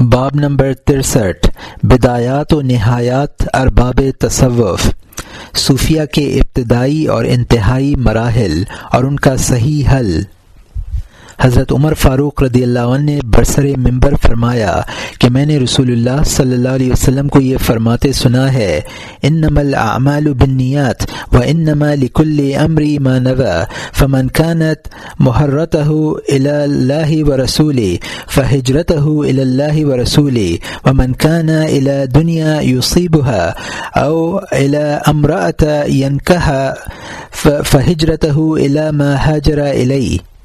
باب نمبر ترسٹھ، بدایات و نہایات، ارباب تصوف۔ صوفیہ کے ابتدائی اور انتہائی مراحل اور ان کا صحیح حل۔ حضرت عمر فاروق رضی اللہ عنہ نے برسر ممبر فرمایا کہ میں نے رسول اللہ صلی اللہ علیہ وسلم کو یہ فرماتے سنا ہے ان نمل اعمال بنیات و ان نما لکل امری ما نوا فمن كانت محرته الى الله ورسوله فهجرته الى الله ورسوله ومن كان الى دنيا يصيبها او الى امرأة ينكها فهجرته الى ما هاجر اليه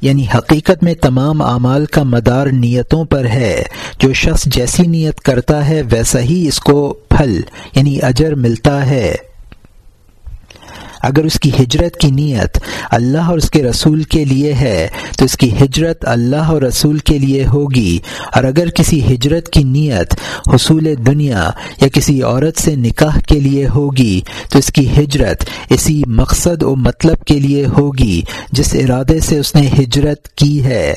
یعنی حقیقت میں تمام اعمال کا مدار نیتوں پر ہے۔ جو شخص جیسی نیت کرتا ہے، ویسا ہی اس کو پھل یعنی اجر ملتا ہے۔ اگر اس کی ہجرت کی نیت اللہ اور اس کے رسول کے لیے ہے، تو اس کی ہجرت اللہ اور رسول کے لیے ہوگی۔ اور اگر کسی ہجرت کی نیت حصول دنیا یا کسی عورت سے نکاح کے لیے ہوگی، تو اس کی ہجرت اسی مقصد و مطلب کے لیے ہوگی، جس ارادے سے اس نے ہجرت کی ہے۔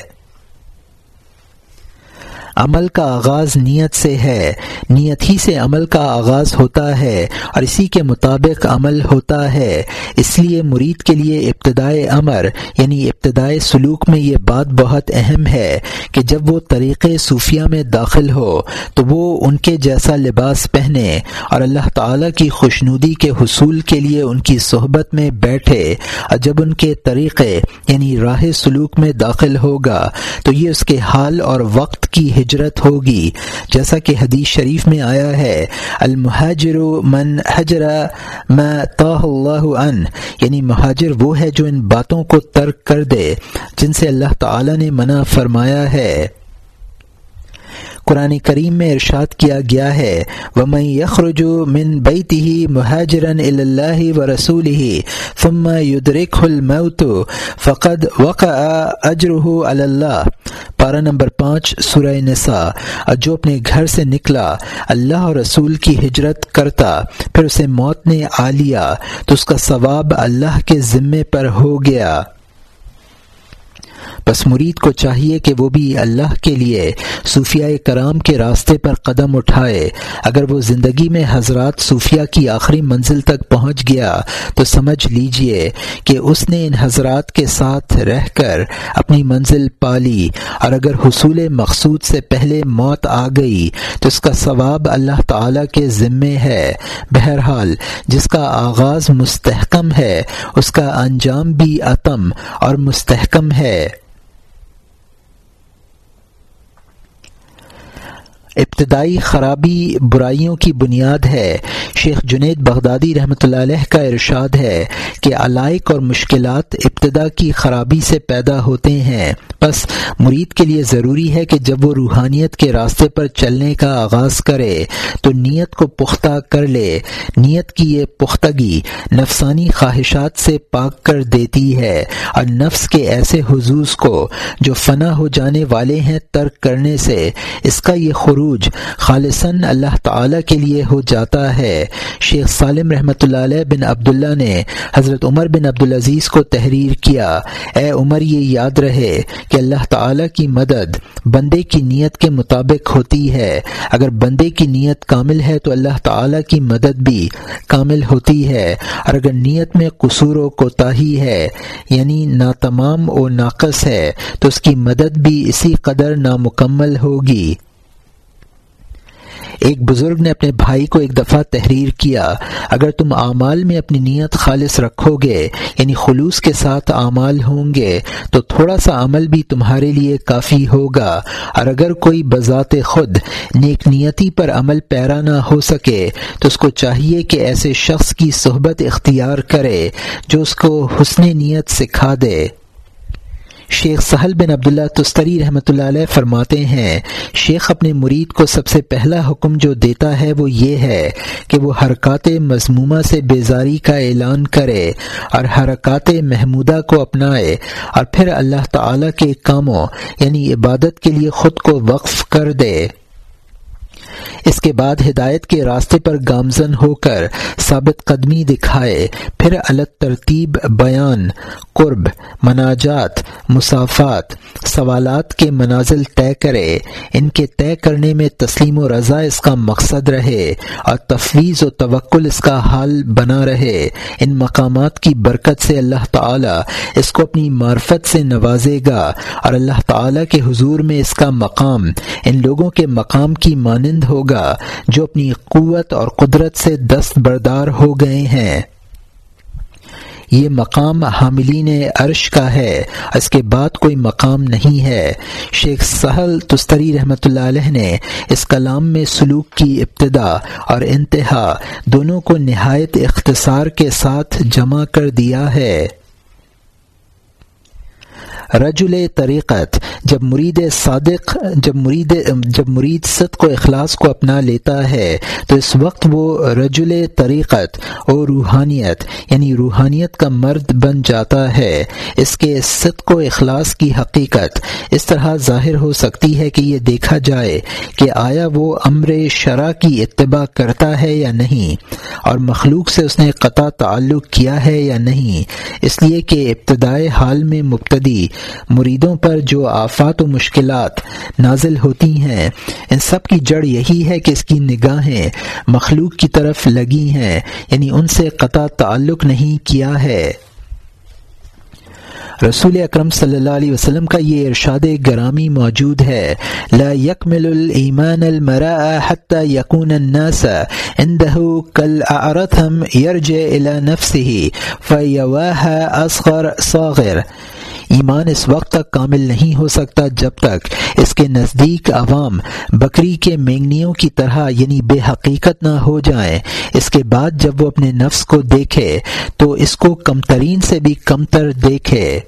عمل کا آغاز نیت سے ہے۔ نیت ہی سے عمل کا آغاز ہوتا ہے اور اسی کے مطابق عمل ہوتا ہے۔ اس لیے مرید کے لیے ابتدائے امر یعنی ابتدائے سلوک میں یہ بات بہت اہم ہے کہ جب وہ طریقے صوفیہ میں داخل ہو، تو وہ ان کے جیسا لباس پہنے اور اللہ تعالی کی خوشنودی کے حصول کے لیے ان کی صحبت میں بیٹھے۔ اور جب ان کے طریقے یعنی راہ سلوک میں داخل ہوگا، تو یہ اس کے حال اور وقت کی ہجرت ہوگی۔ جیسا کہ حدیث شریف میں آیا ہے المہاجر من حجر ما طاہ اللہ ان یعنی مہاجر وہ ہے جو ان باتوں کو ترک کر دے، جن سے اللہ تعالی نے منع فرمایا ہے۔ قرآن کریم میں ارشاد کیا گیا ہے۔ ومن یخرج من بیتہ مہاجرا اللہ و رسول ہی ثم یدرک الموت فقد وقع اجرہ علی اللہ پارہ نمبر پانچ، سورہ نساء۔ اور جو اپنے گھر سے نکلا، اللہ اور رسول کی ہجرت کرتا، پھر اسے موت نے آ لیا۔ تو اس کا ثواب اللہ کے ذمے پر ہو گیا۔ بس مرید کو چاہیے کہ وہ بھی اللہ کے لیے صوفیہ کرام کے راستے پر قدم اٹھائے۔ اگر وہ زندگی میں حضرات صوفیہ کی آخری منزل تک پہنچ گیا، تو سمجھ لیجیے کہ اس نے ان حضرات کے ساتھ رہ کر اپنی منزل پالی۔ اور اگر حصول مقصود سے پہلے موت آ گئی، تو اس کا ثواب اللہ تعالی کے ذمے ہے۔ بہرحال، جس کا آغاز مستحکم ہے، اس کا انجام بھی عتم اور مستحکم ہے۔ ابتدائی خرابی برائیوں کی بنیاد ہے۔ شیخ جنید بغدادی رحمۃ اللہ علیہ کا ارشاد ہے کہ علائق اور مشکلات ابتدا کی خرابی سے پیدا ہوتے ہیں۔ بس مرید کے لیے ضروری ہے کہ جب وہ روحانیت کے راستے پر چلنے کا آغاز کرے تو نیت کو پختہ کر لے۔ نیت کی یہ پختگی نفسانی خواہشات سے پاک کر دیتی ہے۔ اور نفس کے ایسے حضوظ کو جو فنا ہو جانے والے ہیں ترک کرنے سے، اس کا یہ خروج عروج خالصاً اللہ تعالی کے لیے ہو جاتا ہے۔ شیخ سالم رحمۃ اللہ علیہ بن عبداللہ نے حضرت عمر بن عبدالعزیز کو تحریر کیا۔ اے عمر، یہ یاد رہے کہ اللہ تعالی کی مدد بندے کی نیت کے مطابق ہوتی ہے۔ اگر بندے کی نیت کامل ہے تو اللہ تعالی کی مدد بھی کامل ہوتی ہے۔ اور اگر نیت میں قصور و کوتاہی ہے یعنی ناتمام و ناقص ہے، تو اس کی مدد بھی اسی قدر نامکمل ہوگی۔ ایک بزرگ نے اپنے بھائی کو ایک دفعہ تحریر کیا، اگر تم اعمال میں اپنی نیت خالص رکھو گے یعنی خلوص کے ساتھ اعمال ہوں گے، تو تھوڑا سا عمل بھی تمہارے لیے کافی ہوگا۔ اور اگر کوئی بذات خود نیک نیتی پر عمل پیرا نہ ہو سکے، تو اس کو چاہیے کہ ایسے شخص کی صحبت اختیار کرے جو اس کو حسن نیت سکھا دے۔ شیخ سہل بن عبداللہ تستری رحمۃ اللہ علیہ فرماتے ہیں، شیخ اپنے مرید کو سب سے پہلا حکم جو دیتا ہے وہ یہ ہے کہ وہ حرکات مضمومہ سے بیزاری کا اعلان کرے اور حرکات محمودہ کو اپنائے اور پھر اللہ تعالی کے کاموں یعنی عبادت کے لیے خود کو وقف کر دے۔ اس کے بعد ہدایت کے راستے پر گامزن ہو کر ثابت قدمی دکھائے، پھر الگ ترتیب، بیان، قرب، مناجات، مسافات، سوالات کے منازل طے کرے۔ ان کے طے کرنے میں تسلیم و رضا اس کا مقصد رہے اور تفویض و توکل اس کا حال بنا رہے۔ ان مقامات کی برکت سے اللہ تعالی اس کو اپنی معرفت سے نوازے گا اور اللہ تعالی کے حضور میں اس کا مقام، ان لوگوں کے مقام کی مانند ہوگا جو اپنی قوت اور قدرت سے دست بردار ہو گئے ہیں۔ یہ مقام حاملین عرش کا ہے۔ اس کے بعد کوئی مقام نہیں ہے۔ شیخ سہل تستری رحمۃ اللہ علیہ نے اس کلام میں سلوک کی ابتدا اور انتہا دونوں کو نہایت اختصار کے ساتھ جمع کر دیا ہے۔ رجل طریقت، جب مرید صادق، جب مرید جب مرید صدق و اخلاص کو اپنا لیتا ہے، تو اس وقت وہ رجل طریقت اور روحانیت یعنی روحانیت کا مرد بن جاتا ہے۔ اس کے صدق و اخلاص کی حقیقت اس طرح ظاہر ہو سکتی ہے کہ یہ دیکھا جائے کہ آیا وہ امر شرع کی اتباع کرتا ہے یا نہیں، اور مخلوق سے اس نے قطع تعلق کیا ہے یا نہیں۔ اس لیے کہ ابتدائے حال میں مبتدی مریدوں پر جو آفات و مشکلات نازل ہوتی ہیں، ان سب کی جڑ یہی ہے کہ اس کی نگاہیں مخلوق کی طرف لگی ہیں یعنی ان سے قطع تعلق نہیں کیا ہے۔ رسول اکرم صلی اللہ علیہ وسلم کا یہ ارشاد گرامی موجود ہے۔ لا يكمل الایمان المراء حتى يكون الناس، عنده كالاعرثم يرجع الى نفسه فيواها اصغر صاغر۔ ایمان اس وقت تک کامل نہیں ہو سکتا جب تک اس کے نزدیک عوام بکری کے مینگنیوں کی طرح یعنی بے حقیقت نہ ہو جائیں اس کے بعد جب وہ اپنے نفس کو دیکھے تو اس کو کم ترین سے بھی کم تر دیکھے۔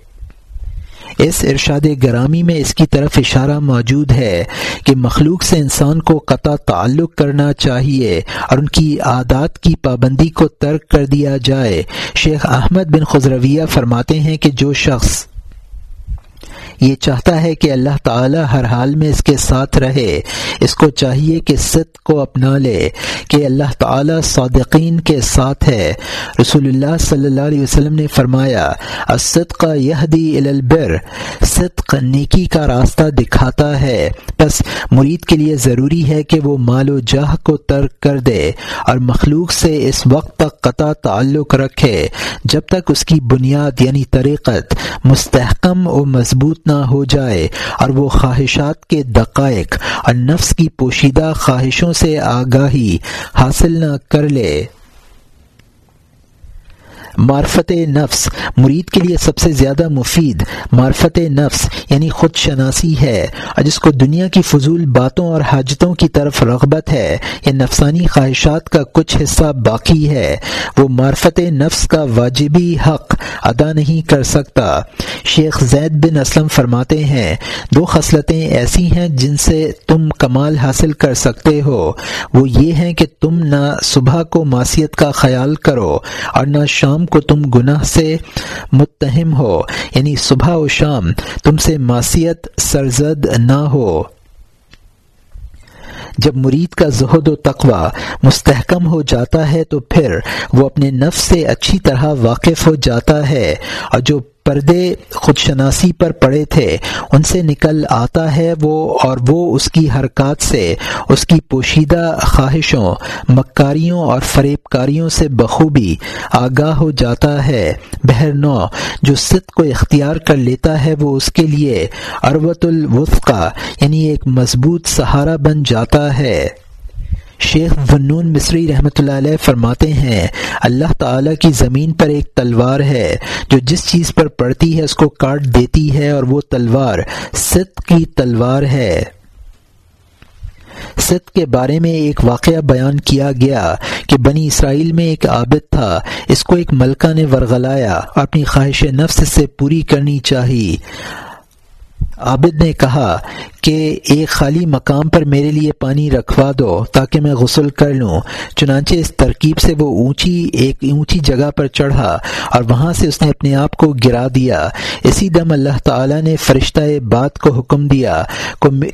اس ارشاد گرامی میں اس کی طرف اشارہ موجود ہے کہ مخلوق سے انسان کو قطع تعلق کرنا چاہیے اور ان کی عادات کی پابندی کو ترک کر دیا جائے۔ شیخ احمد بن خزرویہ فرماتے ہیں کہ جو شخص یہ چاہتا ہے کہ اللہ تعالی ہر حال میں اس کے ساتھ رہے۔ اس کو چاہیے کہ ست کو اپنا لے، کہ اللہ تعالی صادقین کے ساتھ ہے۔ رسول اللہ صلی اللہ علیہ وسلم نے فرمایا صدق یہ البر، صدق نیکی کا راستہ دکھاتا ہے۔ بس مرید کے لیے ضروری ہے کہ وہ مال و جاہ کو ترک کر دے اور مخلوق سے اس وقت تک قطع تعلق رکھے۔ جب تک اس کی بنیاد یعنی طریقت مستحکم و مضبوط نہ ہو جائے اور وہ خواہشات کے دقائق اور نفس کی پوشیدہ خواہشوں سے آگاہی حاصل نہ کر لے۔ معرفت نفس مرید کے لیے سب سے زیادہ مفید معرفت نفس یعنی خود شناسی ہے۔ اور جس کو دنیا کی فضول باتوں اور حاجتوں کی طرف رغبت ہے، یا نفسانی خواہشات کا کچھ حصہ باقی ہے، وہ معرفت نفس کا واجبی حق ادا نہیں کر سکتا۔ شیخ زید بن اسلم فرماتے ہیں، دو خصلتیں ایسی ہیں جن سے تم کمال حاصل کر سکتے ہو۔ وہ یہ ہیں کہ تم نہ صبح کو معصیت کا خیال کرو اور نہ شام کو تم گناہ سے متہم ہو یعنی صبح و شام تم سے معصیت سرزد نہ ہو۔ جب مرید کا زہد و تقوی مستحکم ہو جاتا ہے تو پھر وہ اپنے نفس سے اچھی طرح واقف ہو جاتا ہے، اور جو پردے خود شناسی پر پڑے تھے، ان سے نکل آتا ہے وہ اور وہ اس کی حرکات سے، اس کی پوشیدہ خواہشوں، مکاریوں اور فریب کاریوں سے بخوبی آگاہ ہو جاتا ہے۔ بہر نو، جو ست کو اختیار کر لیتا ہے وہ اس کے لیے اروت الوفقہ یعنی ایک مضبوط سہارا بن جاتا ہے۔ شیخ فنون مصری رحمۃ اللہ علیہ فرماتے ہیں، اللہ تعالی کی زمین پر ایک تلوار ہے، جو جس چیز پر پڑتی ہے اس کو کاٹ دیتی ہے اور وہ تلوار ست کی تلوار ہے۔ ست کے بارے میں ایک واقعہ بیان کیا گیا کہ بنی اسرائیل میں ایک عابد تھا، اس کو ایک ملکہ نے ورغلایا، اپنی خواہش نفس سے پوری کرنی چاہیے عابد نے کہا کہ ایک خالی مقام پر میرے لیے پانی رکھوا دو تاکہ میں غسل کر لوں۔ چنانچہ اس ترکیب سے وہ اونچی، ایک اونچی جگہ پر چڑھا اور وہاں سے اس نے اپنے آپ کو گرا دیا۔ اسی دم اللہ تعالی نے فرشتہ بات کو حکم دیا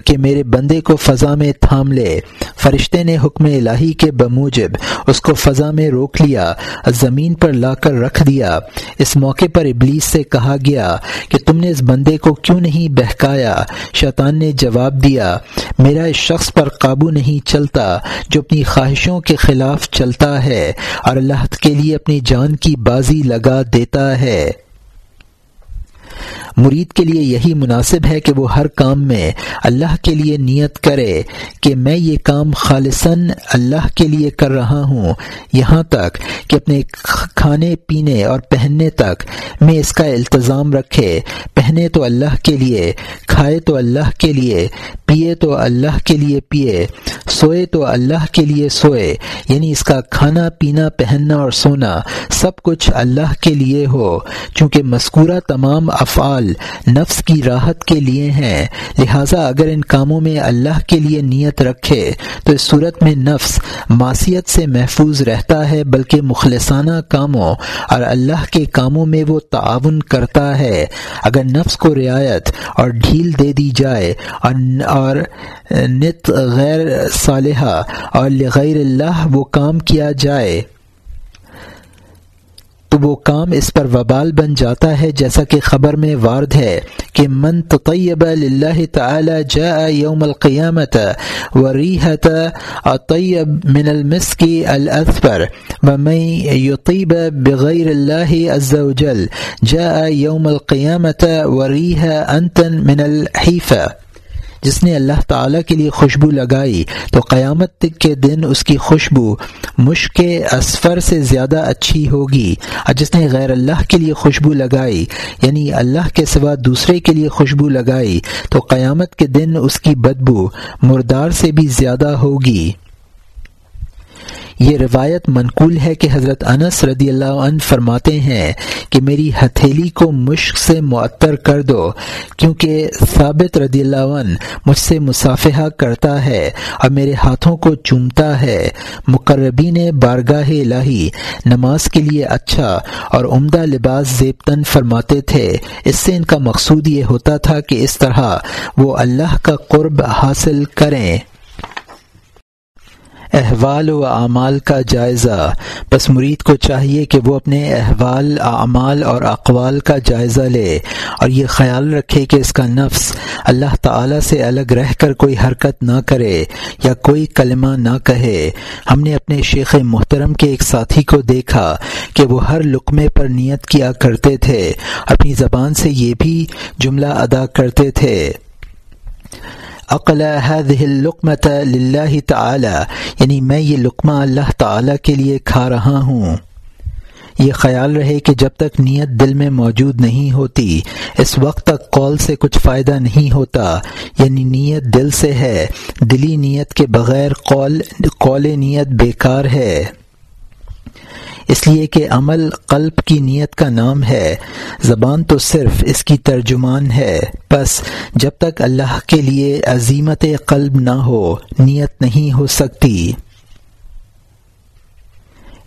کہ میرے بندے کو فضا میں تھام لے۔ فرشتے نے حکم الہی کے بموجب اس کو فضا میں روک لیا، زمین پر لا کر رکھ دیا۔ اس موقع پر ابلیس سے کہا گیا کہ تم نے اس بندے کو کیوں نہیں بہت بہکایا شیطان نے جواب دیا، میرا اس شخص پر قابو نہیں چلتا جو اپنی خواہشوں کے خلاف چلتا ہے اور اللہ کے لیے اپنی جان کی بازی لگا دیتا ہے۔ مرید کے لیے یہی مناسب ہے کہ وہ ہر کام میں اللہ کے لیے نیت کرے کہ میں یہ کام خالصاً اللہ کے لیے کر رہا ہوں، یہاں تک کہ اپنے کھانے پینے اور پہننے تک میں اس کا التظام رکھے۔ پہنے تو اللہ کے لیے، کھائے تو اللہ کے لیے، پیے تو اللہ کے لیے پیے، سوئے تو اللہ کے لیے سوئے۔ یعنی اس کا کھانا، پینا، پہننا اور سونا سب کچھ اللہ کے لیے ہو۔ چونکہ مذکورہ تمام افعال نفس کی راحت کے لیے ہیں لہٰذا اگر ان کاموں میں اللہ کے لیے نیت رکھے، تو اس صورت میں نفس معصیت سے محفوظ رہتا ہے، بلکہ مخلصانہ کاموں اور اللہ کے کاموں میں وہ تعاون کرتا ہے۔ اگر نفس کو رعایت اور ڈھیل دے دی جائے اور نت غیر صالحہ، اور لغیر اللہ وہ کام کیا جائے۔ تو وہ کام اس پر وبال بن جاتا ہے جیسا کہ خبر میں وارد ہے کہ من تطیب للہ تعالی جاء یوم القیامت وریحت اطیب من المسک الاثفر ومن یطیب بغیر اللہ عز وجل جاء یوم القیامت وریح انتن من الحیفہ جس نے اللہ تعالیٰ کے لیے خوشبو لگائی، تو قیامت کے دن اس کی خوشبو مشق اسفر سے زیادہ اچھی ہوگی۔ اور جس نے غیر اللہ کے لیے خوشبو لگائی یعنی اللہ کے سوا دوسرے کے لیے خوشبو لگائی، تو قیامت کے دن اس کی بدبو مردار سے بھی زیادہ ہوگی۔ یہ روایت منقول ہے کہ حضرت انس رضی اللہ عنہ فرماتے ہیں کہ میری ہتھیلی کو مشق سے معطر کر دو، کیونکہ ثابت رضی اللہ عنہ مجھ سے مصافحہ کرتا ہے اور میرے ہاتھوں کو چومتا ہے۔ مقربین بارگاہ الہی، نماز کے لیے اچھا اور عمدہ لباس زیبتن فرماتے تھے۔ اس سے ان کا مقصود یہ ہوتا تھا کہ اس طرح وہ اللہ کا قرب حاصل کریں۔ احوال و اعمال کا جائزہ۔ بس مرید کو چاہیے کہ وہ اپنے احوال، اعمال اور اقوال کا جائزہ لے اور یہ خیال رکھے کہ اس کا نفس اللہ تعالی سے الگ رہ کر کوئی حرکت نہ کرے یا کوئی کلمہ نہ کہے۔ ہم نے اپنے شیخ محترم کے ایک ساتھی کو دیکھا کہ وہ ہر لقمے پر نیت کیا کرتے تھے۔ اپنی زبان سے یہ بھی جملہ ادا کرتے تھے۔ اقلا هذه اللقمة للہ تعالی یعنی میں یہ لقمہ اللہ تعالی کے لیے کھا رہا ہوں۔ یہ خیال رہے کہ جب تک نیت دل میں موجود نہیں ہوتی، اس وقت تک قول سے کچھ فائدہ نہیں ہوتا یعنی نیت دل سے ہے، دلی نیت کے بغیر قول قول نیت بیکار ہے۔ اس لیے کہ عمل قلب کی نیت کا نام ہے۔ زبان تو صرف اس کی ترجمان ہے۔ بس جب تک اللہ کے لیے عظیمت قلب نہ ہو، نیت نہیں ہو سکتی۔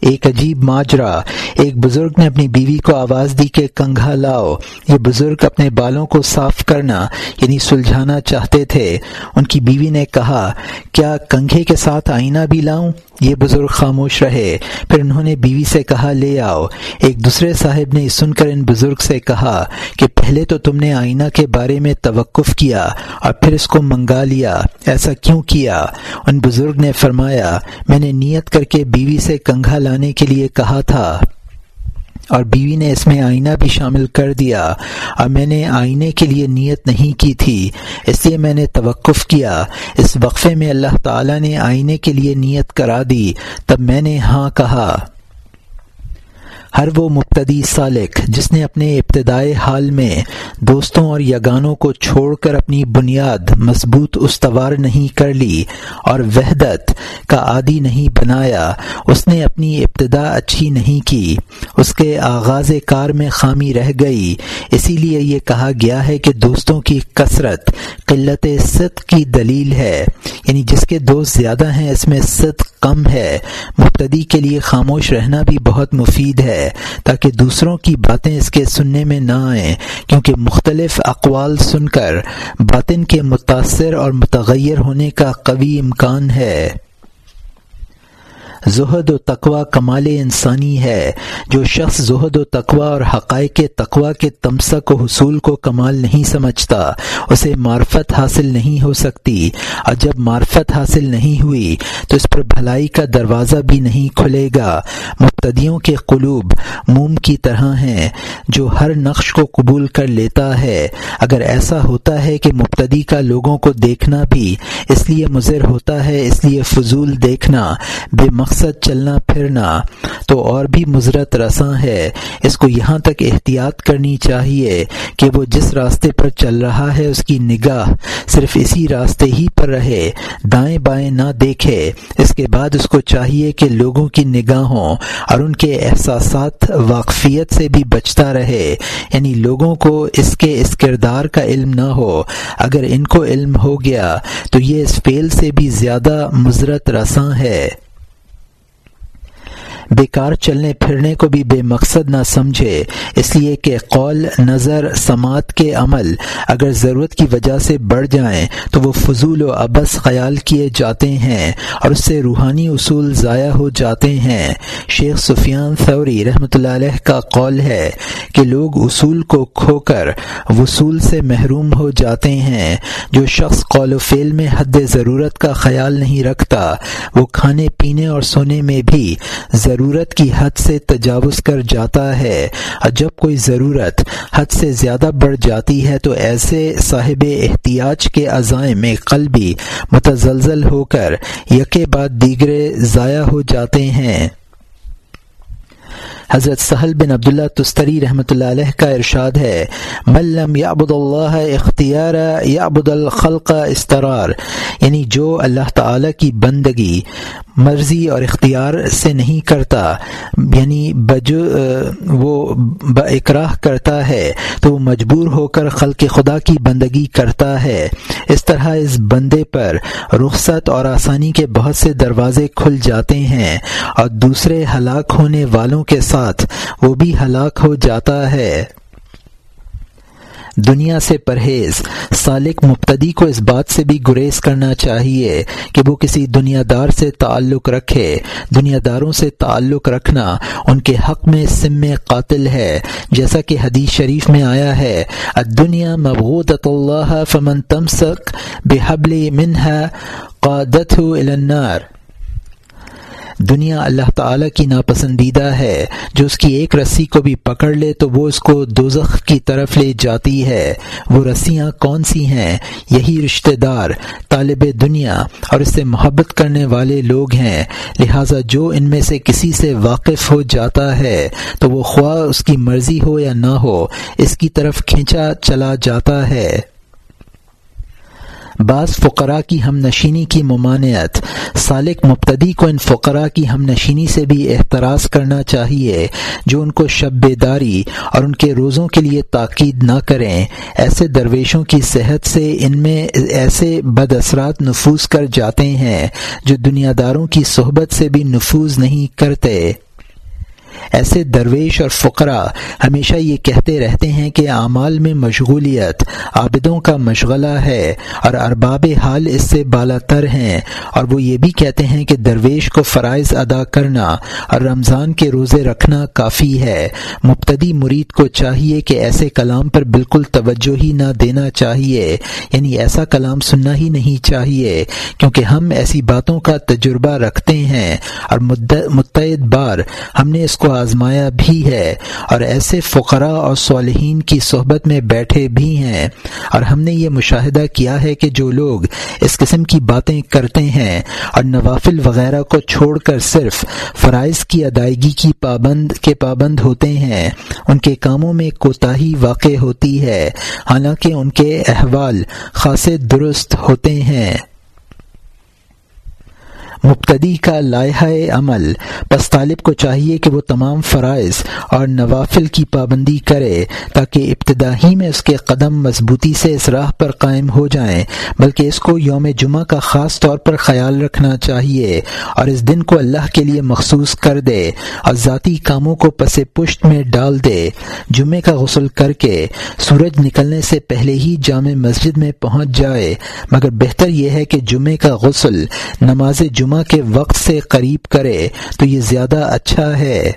ایک عجیب ماجرا۔ ایک بزرگ نے اپنی بیوی کو آواز دی کہ کنگھا لاؤ۔ یہ بزرگ اپنے بالوں کو صاف کرنا یعنی سلجھانا چاہتے تھے۔ ان کی بیوی نے کہا، کیا کنگھے کے ساتھ آئینہ بھی لاؤں؟ یہ بزرگ خاموش رہے۔ پھر انہوں نے بیوی سے کہا، لے آؤ۔ ایک دوسرے صاحب نے سن کر ان بزرگ سے کہا کہ پہلے تو تم نے آئینہ کے بارے میں توقف کیا اور پھر اس کو منگا لیا، ایسا کیوں کیا؟ ان بزرگ نے فرمایا، میں نے نیت کر کے بیوی سے کنگھا لانے کے لیے کہا تھا۔ اور بیوی نے اس میں آئینہ بھی شامل کر دیا۔ اور میں نے آئینے کے لیے نیت نہیں کی تھی، اس لیے میں نے توقف کیا۔ اس وقفے میں اللہ تعالیٰ نے آئینے کے لیے نیت کرا دی۔ تب میں نے ہاں کہا۔ ہر وہ مبتدی سالک جس نے اپنے ابتدائی حال میں دوستوں اور یگانوں کو چھوڑ کر اپنی بنیاد مضبوط استوار نہیں کر لی اور وحدت کا عادی نہیں بنایا، اس نے اپنی ابتدا اچھی نہیں کی، اس کے آغاز کار میں خامی رہ گئی۔ اسی لیے یہ کہا گیا ہے کہ دوستوں کی کثرت قلت صد کی دلیل ہے یعنی جس کے دوست زیادہ ہیں، اس میں صدق کم ہے۔ مبتدی کے لیے خاموش رہنا بھی بہت مفید ہے۔ تاکہ دوسروں کی باتیں اس کے سننے میں نہ آئیں، کیونکہ مختلف اقوال سن کر باطن کے متاثر اور متغیر ہونے کا قوی امکان ہے۔ زہد و تقوا کمال انسانی ہے۔ جو شخص زہد و تقوا اور حقائق تقوا کے تمسک و حصول کو کمال نہیں سمجھتا، اسے معرفت حاصل نہیں ہو سکتی۔ اور جب معرفت حاصل نہیں ہوئی، تو اس پر بھلائی کا دروازہ بھی نہیں کھلے گا۔ مبتدیوں کے قلوب موم کی طرح ہیں، جو ہر نقش کو قبول کر لیتا ہے۔ اگر ایسا ہوتا ہے کہ مبتدی کا لوگوں کو دیکھنا بھی اس لیے مضر ہوتا ہے، اس لیے فضول دیکھنا بے مقصد چلنا پھرنا تو اور بھی مضرت رساں ہے۔ اس کو یہاں تک احتیاط کرنی چاہیے کہ وہ جس راستے پر چل رہا ہے اس کی نگاہ صرف اسی راستے ہی پر رہے۔ دائیں بائیں نہ دیکھے۔ اس کے بعد اس کو چاہیے کہ لوگوں کی نگاہوں اور ان کے احساسات واقفیت سے بھی بچتا رہے۔ یعنی لوگوں کو اس کے اس کردار کا علم نہ ہو۔ اگر ان کو علم ہو گیا تو یہ اس فیل سے بھی زیادہ مضرت رساں ہے۔ بیکار چلنے پھرنے کو بھی بے مقصد نہ سمجھے، اس لیے کہ قول، نظر، سماعت کے عمل اگر ضرورت کی وجہ سے بڑھ جائیں تو وہ فضول و ابس خیال کیے جاتے ہیں اور اس سے روحانی اصول ضائع ہو جاتے ہیں۔ شیخ سفیان ثوری رحمۃ اللہ علیہ کا قول ہے کہ لوگ اصول کو کھو کر وصول سے محروم ہو جاتے ہیں۔ جو شخص قول و فعل میں حد ضرورت کا خیال نہیں رکھتا، وہ کھانے، پینے اور سونے میں بھی ضرور ضرورت کی حد سے تجاوز کر جاتا ہے۔ اور جب کوئی ضرورت حد سے زیادہ بڑھ جاتی ہے تو ایسے صاحب احتیاج کے عزائم میں قلبی متزلزل ہو کر یکے بعد دیگرے ضائع ہو جاتے ہیں۔ حضرت سہل بن عبداللہ تستری رحمۃ اللہ علیہ کا ارشاد ہے ملم یا اللہ اختیار یا الخلق استرار یعنی جو اللہ تعالی کی بندگی، مرضی اور اختیار سے نہیں کرتا یعنی بج، وہ اقراہ کرتا ہے، تو وہ مجبور ہو کر خلق خدا کی بندگی کرتا ہے۔ اس طرح اس بندے پر رخصت اور آسانی کے بہت سے دروازے کھل جاتے ہیں اور دوسرے ہلاک ہونے والوں کے ساتھ ساتھ وہ بھی ہلاک ہو جاتا ہے۔ دنیا سے پرہیز، سالک مبتدی کو اس بات سے بھی گریز کرنا چاہیے کہ وہ کسی دنیا دار سے تعلق رکھے۔ دنیا داروں سے تعلق رکھنا ان کے حق میں سم قاتل ہے۔ جیسا کہ حدیث شریف میں آیا ہے دنیا مبغودت اللہ فمن تمسک بحبل منها قادته الى النار۔ دنیا اللہ تعالی کی ناپسندیدہ ہے۔ جو اس کی ایک رسی کو بھی پکڑ لے تو وہ اس کو دوزخ کی طرف لے جاتی ہے۔ وہ رسیاں کون سی ہیں؟ یہی رشتہ دار، طالب دنیا اور اس سے محبت کرنے والے لوگ ہیں۔ لہٰذا جو ان میں سے کسی سے واقف ہو جاتا ہے، تو وہ خواہ اس کی مرضی ہو یا نہ ہو، اس کی طرف کھینچا چلا جاتا ہے۔ بعض فقراء کی ہم نشینی کی ممانعت، سالک مبتدی کو ان فقراء کی ہم نشینی سے بھی احتراز کرنا چاہیے، جو ان کو شب بیداری اور ان کے روزوں کے لیے تاکید نہ کریں۔ ایسے درویشوں کی صحت سے ان میں ایسے بد اثرات نفوذ کر جاتے ہیں، جو دنیا داروں کی صحبت سے بھی نفوذ نہیں کرتے۔ ایسے درویش اور فقرا ہمیشہ یہ کہتے رہتے ہیں کہ اعمال میں مشغولیت عابدوں کا مشغلہ ہے اور ارباب حال اس سے بالا تر ہیں اور وہ یہ بھی کہتے ہیں کہ درویش کو فرائض ادا کرنا اور رمضان کے روزے رکھنا کافی ہے۔ مبتدی مرید کو چاہیے کہ ایسے کلام پر بالکل توجہ ہی نہ دینا چاہیے یعنی ایسا کلام سننا ہی نہیں چاہیے، کیونکہ ہم ایسی باتوں کا تجربہ رکھتے ہیں اور متعد بار ہم نے اس کو آزمایا بھی ہے اور ایسے فقراء اور صالحین کی صحبت میں بیٹھے بھی ہیں۔ اور ہم نے یہ مشاہدہ کیا ہے کہ جو لوگ اس قسم کی باتیں کرتے ہیں اور نوافل وغیرہ کو چھوڑ کر صرف فرائض کی ادائیگی کی پابند کے پابند ہوتے ہیں، ان کے کاموں میں کوتاہی واقع ہوتی ہے۔ حالانکہ ان کے احوال خاصے درست ہوتے ہیں۔ مبتدی کا لائحہ عمل، پس طالب کو چاہیے کہ وہ تمام فرائض اور نوافل کی پابندی کرے تاکہ ابتدا ہی میں اس کے قدم مضبوطی سے اس راہ پر قائم ہو جائیں، بلکہ اس کو یوم جمعہ کا خاص طور پر خیال رکھنا چاہیے اور اس دن کو اللہ کے لیے مخصوص کر دے اور ذاتی کاموں کو پس پشت میں ڈال دے۔ جمعے کا غسل کر کے سورج نکلنے سے پہلے ہی جامع مسجد میں پہنچ جائے۔ مگر بہتر یہ ہے کہ جمعے کا غسل نماز جمعہ کے وقت سے قریب کرے تو یہ زیادہ اچھا ہے۔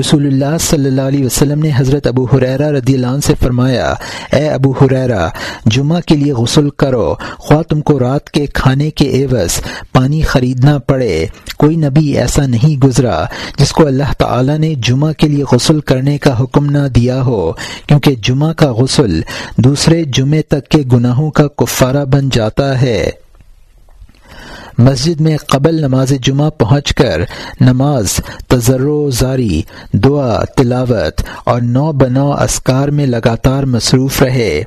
رسول اللہ صلی اللہ علیہ وسلم نے حضرت ابو حریرہ رضی اللہ عنہ سے فرمایا، اے ابو حریرہ جمعہ کے لیے غسل کرو، خواہ تم کو رات کے کھانے کے عوض پانی خریدنا پڑے۔ کوئی نبی ایسا نہیں گزرا جس کو اللہ تعالی نے جمعہ کے لیے غسل کرنے کا حکم نہ دیا ہو، کیونکہ جمعہ کا غسل دوسرے جمعے تک کے گناہوں کا کفارہ بن جاتا ہے۔ مسجد میں قبل نماز جمعہ پہنچ کر نماز تجرو زاری، دعا، تلاوت اور نو بنو اسکار میں لگاتار مصروف رہے۔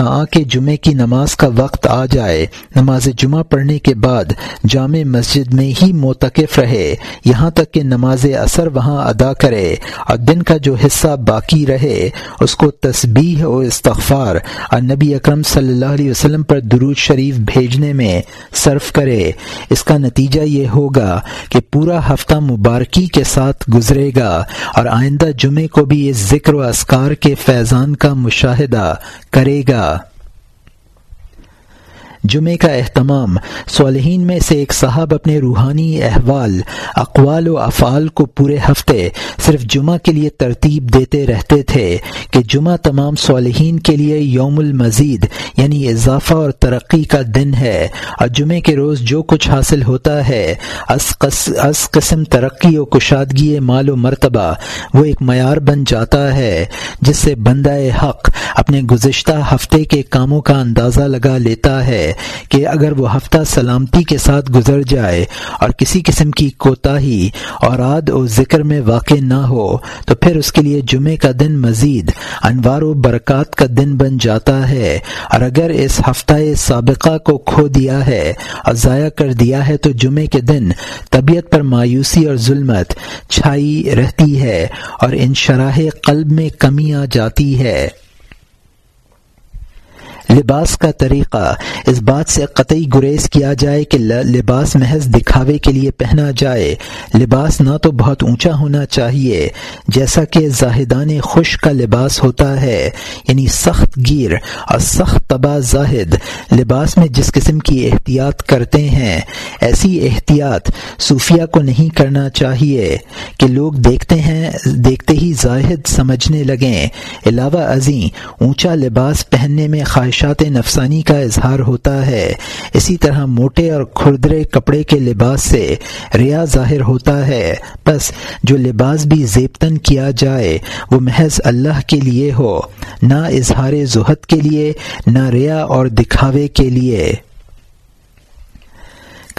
تا کہ جمعے کی نماز کا وقت آ جائے۔ نماز جمعہ پڑھنے کے بعد جامع مسجد میں ہی موتقف رہے۔ یہاں تک کہ نماز اثر وہاں ادا کرے اور دن کا جو حصہ باقی رہے، اس کو تسبیح و استغفار اور نبی اکرم صلی اللہ علیہ وسلم پر درود شریف بھیجنے میں صرف کرے۔ اس کا نتیجہ یہ ہوگا کہ پورا ہفتہ مبارکی کے ساتھ گزرے گا اور آئندہ جمعے کو بھی اس ذکر و اسکار کے فیضان کا مشاہدہ کرے گا۔ جمعے کا اہتمام، صالحین میں سے ایک صاحب اپنے روحانی احوال، اقوال و افعال کو پورے ہفتے صرف جمعہ کے لیے ترتیب دیتے رہتے تھے کہ جمعہ تمام صالحین کے لیے یوم المزید یعنی اضافہ اور ترقی کا دن ہے۔ اور جمعے کے روز جو کچھ حاصل ہوتا ہے از قسم ترقی و کشادگی مال و مرتبہ، وہ ایک معیار بن جاتا ہے، جس سے بندہ حق اپنے گزشتہ ہفتے کے کاموں کا اندازہ لگا لیتا ہے۔ کہ اگر وہ ہفتہ سلامتی کے ساتھ گزر جائے اور کسی قسم کی کوتاہی اور عاد و ذکر میں واقع نہ ہو، تو پھر اس کے لیے جمعے کا دن مزید، انوار و برکات کا دن بن جاتا ہے۔ اور اگر اس ہفتہ سابقہ کو کھو دیا ہے اور ضائع کر دیا ہے، تو جمعے کے دن طبیعت پر مایوسی اور ظلمت چھائی رہتی ہے اور ان شراہ قلب میں کمی آ جاتی ہے۔ لباس کا طریقہ۔ اس بات سے قطعی گریز کیا جائے کہ لباس محض دکھاوے کے لیے پہنا جائے۔ لباس نہ تو بہت اونچا ہونا چاہیے، جیسا کہ زاہدان خوش کا لباس ہوتا ہے یعنی سخت گیر اور سخت تباہ زاہد۔ لباس میں جس قسم کی احتیاط کرتے ہیں، ایسی احتیاط صوفیہ کو نہیں کرنا چاہیے کہ لوگ دیکھتے ہیں، دیکھتے ہی زاہد سمجھنے لگیں۔ علاوہ ازیں، اونچا لباس پہننے میں خواہش نفسانی کا اظہار ہوتا ہے۔ اسی طرح موٹے اور کھردرے کپڑے کے لباس سے ریا ظاہر ہوتا ہے۔ بس جو لباس بھی زیبتن کیا جائے، وہ محض اللہ کے لیے ہو، نہ اظہار زہد کے لیے، نہ ریا اور دکھاوے کے لیے۔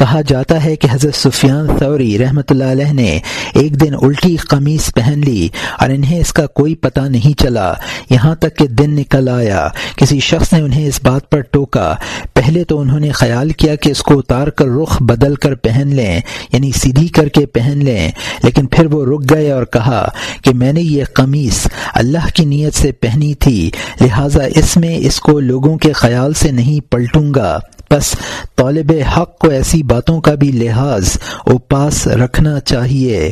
کہا جاتا ہے کہ حضرت سفیان ثوری رحمۃ اللہ علیہ نے ایک دن الٹی قمیص پہن لی اور انہیں اس کا کوئی پتہ نہیں چلا۔ یہاں تک کہ دن نکل آیا۔ کسی شخص نے انہیں اس بات پر ٹوکا۔ پہلے تو انہوں نے خیال کیا کہ اس کو اتار کر رخ بدل کر پہن لیں یعنی سیدھی کر کے پہن لیں۔ لیکن پھر وہ رک گئے اور کہا کہ میں نے یہ قمیص اللہ کی نیت سے پہنی تھی، لہٰذا اس میں اس کو لوگوں کے خیال سے نہیں پلٹوں گا۔ بس طالب حق کو ایسی باتوں کا بھی لحاظ و پاس رکھنا چاہیے۔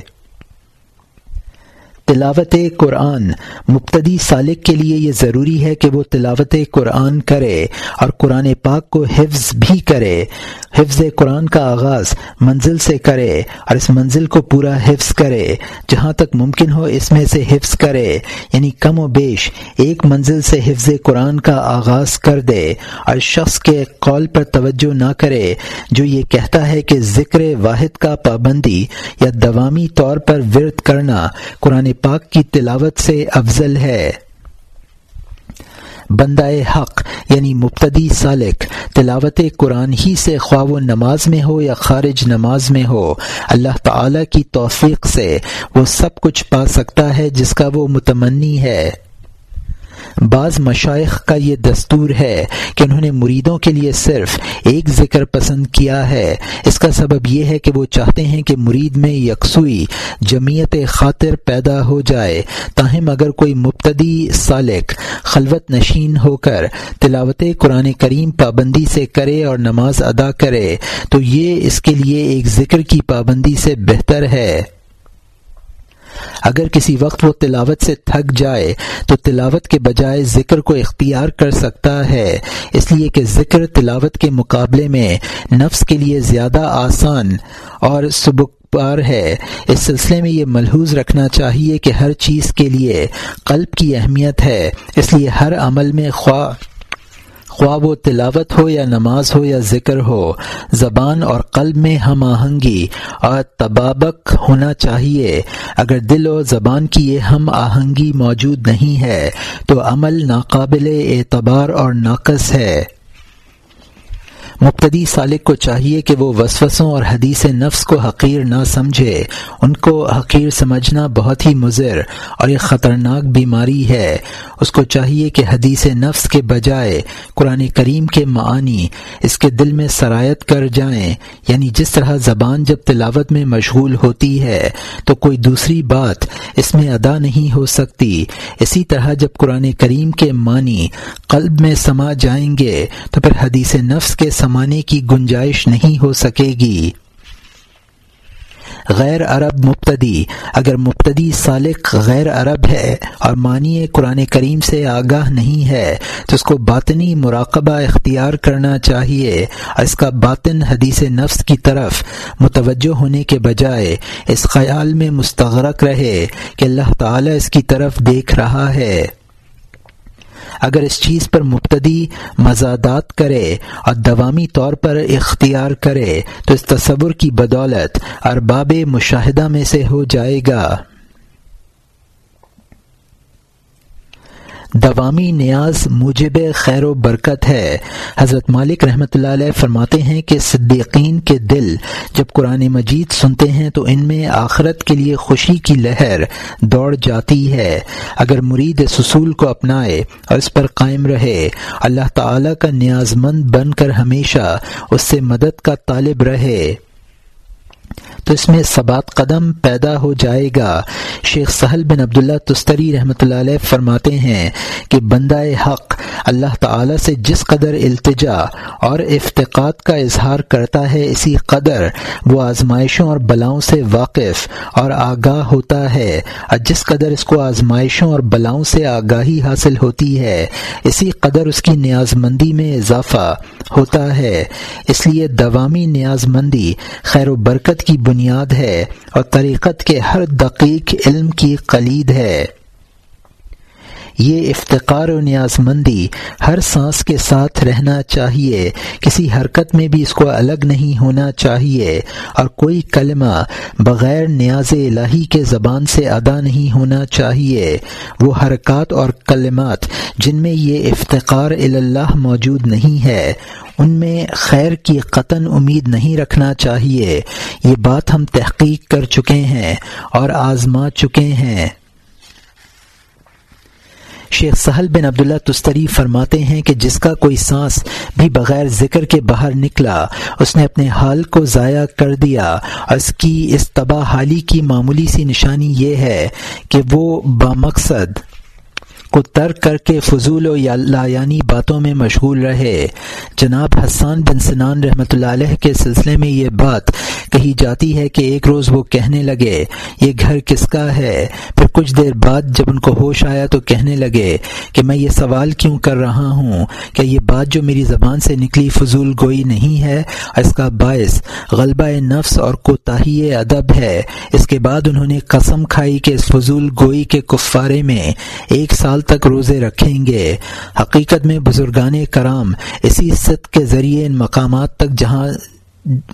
تلاوت قرآن۔ مبتدی سالک کے لیے یہ ضروری ہے کہ وہ تلاوت قرآن کرے اور قرآن پاک کو حفظ بھی کرے۔ حفظ قرآن کا آغاز منزل سے کرے اور اس منزل کو پورا حفظ کرے۔ جہاں تک ممکن ہو اس میں سے حفظ کرے۔ یعنی کم و بیش ایک منزل سے حفظ قرآن کا آغاز کر دے اور شخص کے قول پر توجہ نہ کرے، جو یہ کہتا ہے کہ ذکر واحد کا پابندی یا دوامی طور پر ورد کرنا قرآن پاک کی تلاوت سے افضل ہے۔ بندہ حق یعنی مبتدی سالک، تلاوت قرآن ہی سے خواہ و نماز میں ہو یا خارج نماز میں ہو، اللہ تعالی کی توفیق سے وہ سب کچھ پا سکتا ہے جس کا وہ متمنی ہے۔ بعض مشائق کا یہ دستور ہے کہ انہوں نے مریدوں کے لیے صرف ایک ذکر پسند کیا ہے۔ اس کا سبب یہ ہے کہ وہ چاہتے ہیں کہ مرید میں یکسوئی جمیت خاطر پیدا ہو جائے، تاہم اگر کوئی مبتدی، سالک، خلوت نشین ہو کر تلاوت قرآن کریم پابندی سے کرے اور نماز ادا کرے، تو یہ اس کے لیے ایک ذکر کی پابندی سے بہتر ہے۔ اگر کسی وقت وہ تلاوت سے تھک جائے، تو تلاوت کے بجائے ذکر کو اختیار کر سکتا ہے۔ اس لیے کہ ذکر تلاوت کے مقابلے میں نفس کے لیے زیادہ آسان اور سبک پار ہے۔ اس سلسلے میں یہ ملحوظ رکھنا چاہیے کہ ہر چیز کے لیے قلب کی اہمیت ہے۔ اس لیے ہر عمل میں خواہ خواہ وہ تلاوت ہو یا نماز ہو یا ذکر ہو، زبان اور قلب میں ہم آہنگی اور تبابک ہونا چاہیے۔ اگر دل و زبان کی یہ ہم آہنگی موجود نہیں ہے، تو عمل ناقابل اعتبار اور ناقص ہے۔ مبتدی سالک کو چاہیے کہ وہ وسوسوں اور حدیث نفس کو حقیر نہ سمجھے۔ ان کو حقیر سمجھنا بہت ہی مضر اور ایک خطرناک بیماری ہے۔ اس کو چاہیے کہ حدیث نفس کے بجائے قرآن کریم کے معانی اس کے دل میں سرایت کر جائیں۔ یعنی جس طرح زبان جب تلاوت میں مشغول ہوتی ہے، تو کوئی دوسری بات اس میں ادا نہیں ہو سکتی۔ اسی طرح جب قرآن کریم کے معنی قلب میں سما جائیں گے، تو پھر حدیث نفس کے سم کی گنجائش نہیں ہو سکے گی۔ غیر عرب مبتدی، اگر مبتدی سالق غیر عرب ہے اور معنی قرآن کریم سے آگاہ نہیں ہے، تو اس کو باطنی مراقبہ اختیار کرنا چاہیے۔ اور اس کا باطن حدیث نفس کی طرف متوجہ ہونے کے بجائے اس خیال میں مستغرق رہے کہ اللہ تعالی اس کی طرف دیکھ رہا ہے۔ اگر اس چیز پر مبتدی مزادات کرے اور دوامی طور پر اختیار کرے تو اس تصور کی بدولت ارباب مشاہدہ میں سے ہو جائے گا۔ دوامی نیاز موجب خیر و برکت ہے۔ حضرت مالک رحمۃ اللہ علیہ فرماتے ہیں کہ صدیقین کے دل جب قرآن مجید سنتے ہیں تو ان میں آخرت کے لیے خوشی کی لہر دوڑ جاتی ہے۔ اگر مرید سسول کو اپنائے اور اس پر قائم رہے، اللہ تعالی کا نیاز مند بن کر ہمیشہ اس سے مدد کا طالب رہے۔ تو اس میں سبات قدم پیدا ہو جائے گا۔ شیخ سہل بن عبداللہ تستری رحمۃ اللہ علیہ فرماتے ہیں کہ بندہ حق اللہ تعالی سے جس قدر التجا اور افتقاد کا اظہار کرتا ہے، اسی قدر وہ آزمائشوں اور بلاؤں سے واقف اور آگاہ ہوتا ہے۔ اور جس قدر اس کو آزمائشوں اور بلاؤں سے آگاہی حاصل ہوتی ہے، اسی قدر اس کی نیاز مندی میں اضافہ ہوتا ہے۔ اس لیے دوامی نیاز مندی خیر و برکت کی بنیاد بنیاد ہے اور طریقت کے ہر دقیق علم کی قلید ہے۔ یہ افتقار و نیاز مندی ہر سانس کے ساتھ رہنا چاہیے، کسی حرکت میں بھی اس کو الگ نہیں ہونا چاہیے، اور کوئی کلمہ بغیر نیاز الہی کے زبان سے ادا نہیں ہونا چاہیے۔ وہ حرکات اور کلمات جن میں یہ افتقار اللہ موجود نہیں ہے، ان میں خیر کی قطن امید نہیں رکھنا چاہیے۔ یہ بات ہم تحقیق کر چکے ہیں اور آزما چکے ہیں۔ شیخ سہل بن عبداللہ تستری فرماتے ہیں کہ جس کا کوئی سانس بھی بغیر ذکر کے باہر نکلا، اس نے اپنے حال کو ضائع کر دیا۔ اور اس کی اس تباہ حالی کی معمولی سی نشانی یہ ہے کہ وہ بامقصد کو ترک کر کے فضول و لایانی باتوں میں مشغول رہے۔ جناب حسان بن سنان رحمۃ اللہ علیہ کے سلسلے میں یہ بات کہی جاتی ہے کہ ایک روز وہ کہنے لگے، یہ گھر کس کا ہے؟ پھر کچھ دیر بعد جب ان کو ہوش آیا تو کہنے لگے کہ میں یہ سوال کیوں کر رہا ہوں؟ کہ یہ بات جو میری زبان سے نکلی فضول گوئی نہیں ہے؟ اس کا باعث غلبہ نفس اور کوتاہی ادب ہے۔ اس کے بعد انہوں نے قسم کھائی کہ اس فضول گوئی کے کفارے میں ایک سال سال تک روزے رکھیں گے۔ حقیقت میں بزرگان کرام اسی ست کے ذریعے ان مقامات تک جہاں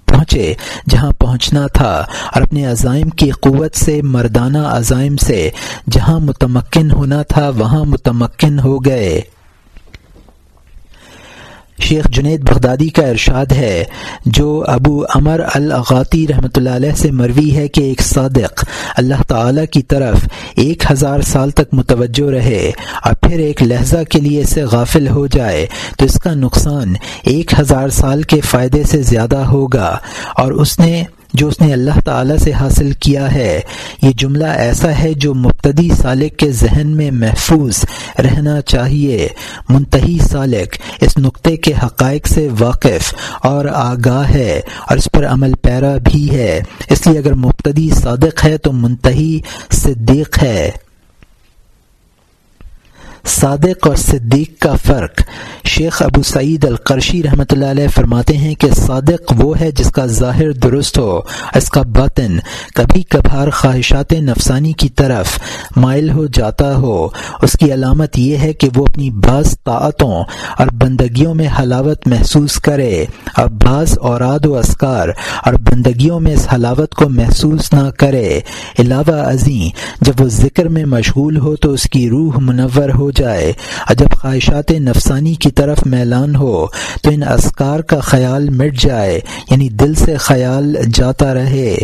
پہنچے، جہاں پہنچنا تھا اور اپنے عزائم کی قوت سے، مردانہ عزائم سے، جہاں متمکن ہونا تھا، وہاں متمکن ہو گئے۔ شیخ جنید بغدادی کا ارشاد ہے، جو ابو امر الغاتی رحمۃ اللہ علیہ سے مروی ہے کہ ایک صادق اللہ تعالی کی طرف ایک ہزار سال تک متوجہ رہے اور پھر ایک لہجہ کے لیے اسے غافل ہو جائے تو اس کا نقصان ایک ہزار سال کے فائدے سے زیادہ ہوگا اور اس نے جو اس نے اللہ تعالی سے حاصل کیا ہے۔ یہ جملہ ایسا ہے جو مبتدی سالک کے ذہن میں محفوظ رہنا چاہیے۔ منتحی سالک اس نقطے کے حقائق سے واقف اور آگاہ ہے اور اس پر عمل پیرا بھی ہے۔ اس لیے اگر مبتدی صادق ہے تو منتحی صدیق ہے۔ صادق اور صدیق کا فرق۔ شیخ ابو سعید القرشی رحمۃ اللہ علیہ فرماتے ہیں کہ صادق وہ ہے جس کا ظاہر درست ہو، اس کا باطن کبھی کبھار خواہشات نفسانی کی طرف مائل ہو جاتا ہو۔ اس کی علامت یہ ہے کہ وہ اپنی بعض طاعتوں اور بندگیوں میں حلاوت محسوس کرے اور بعض اوراد و اسکار اور بندگیوں میں اس حلاوت کو محسوس نہ کرے۔ علاوہ ازیں، جب وہ ذکر میں مشغول ہو تو اس کی روح منور ہو جائے، اور جب خواہشات نفسانی کی طرف میلان ہو، تو ان اسکار کا خیال مٹ جائے یعنی دل سے خیال جاتا رہے۔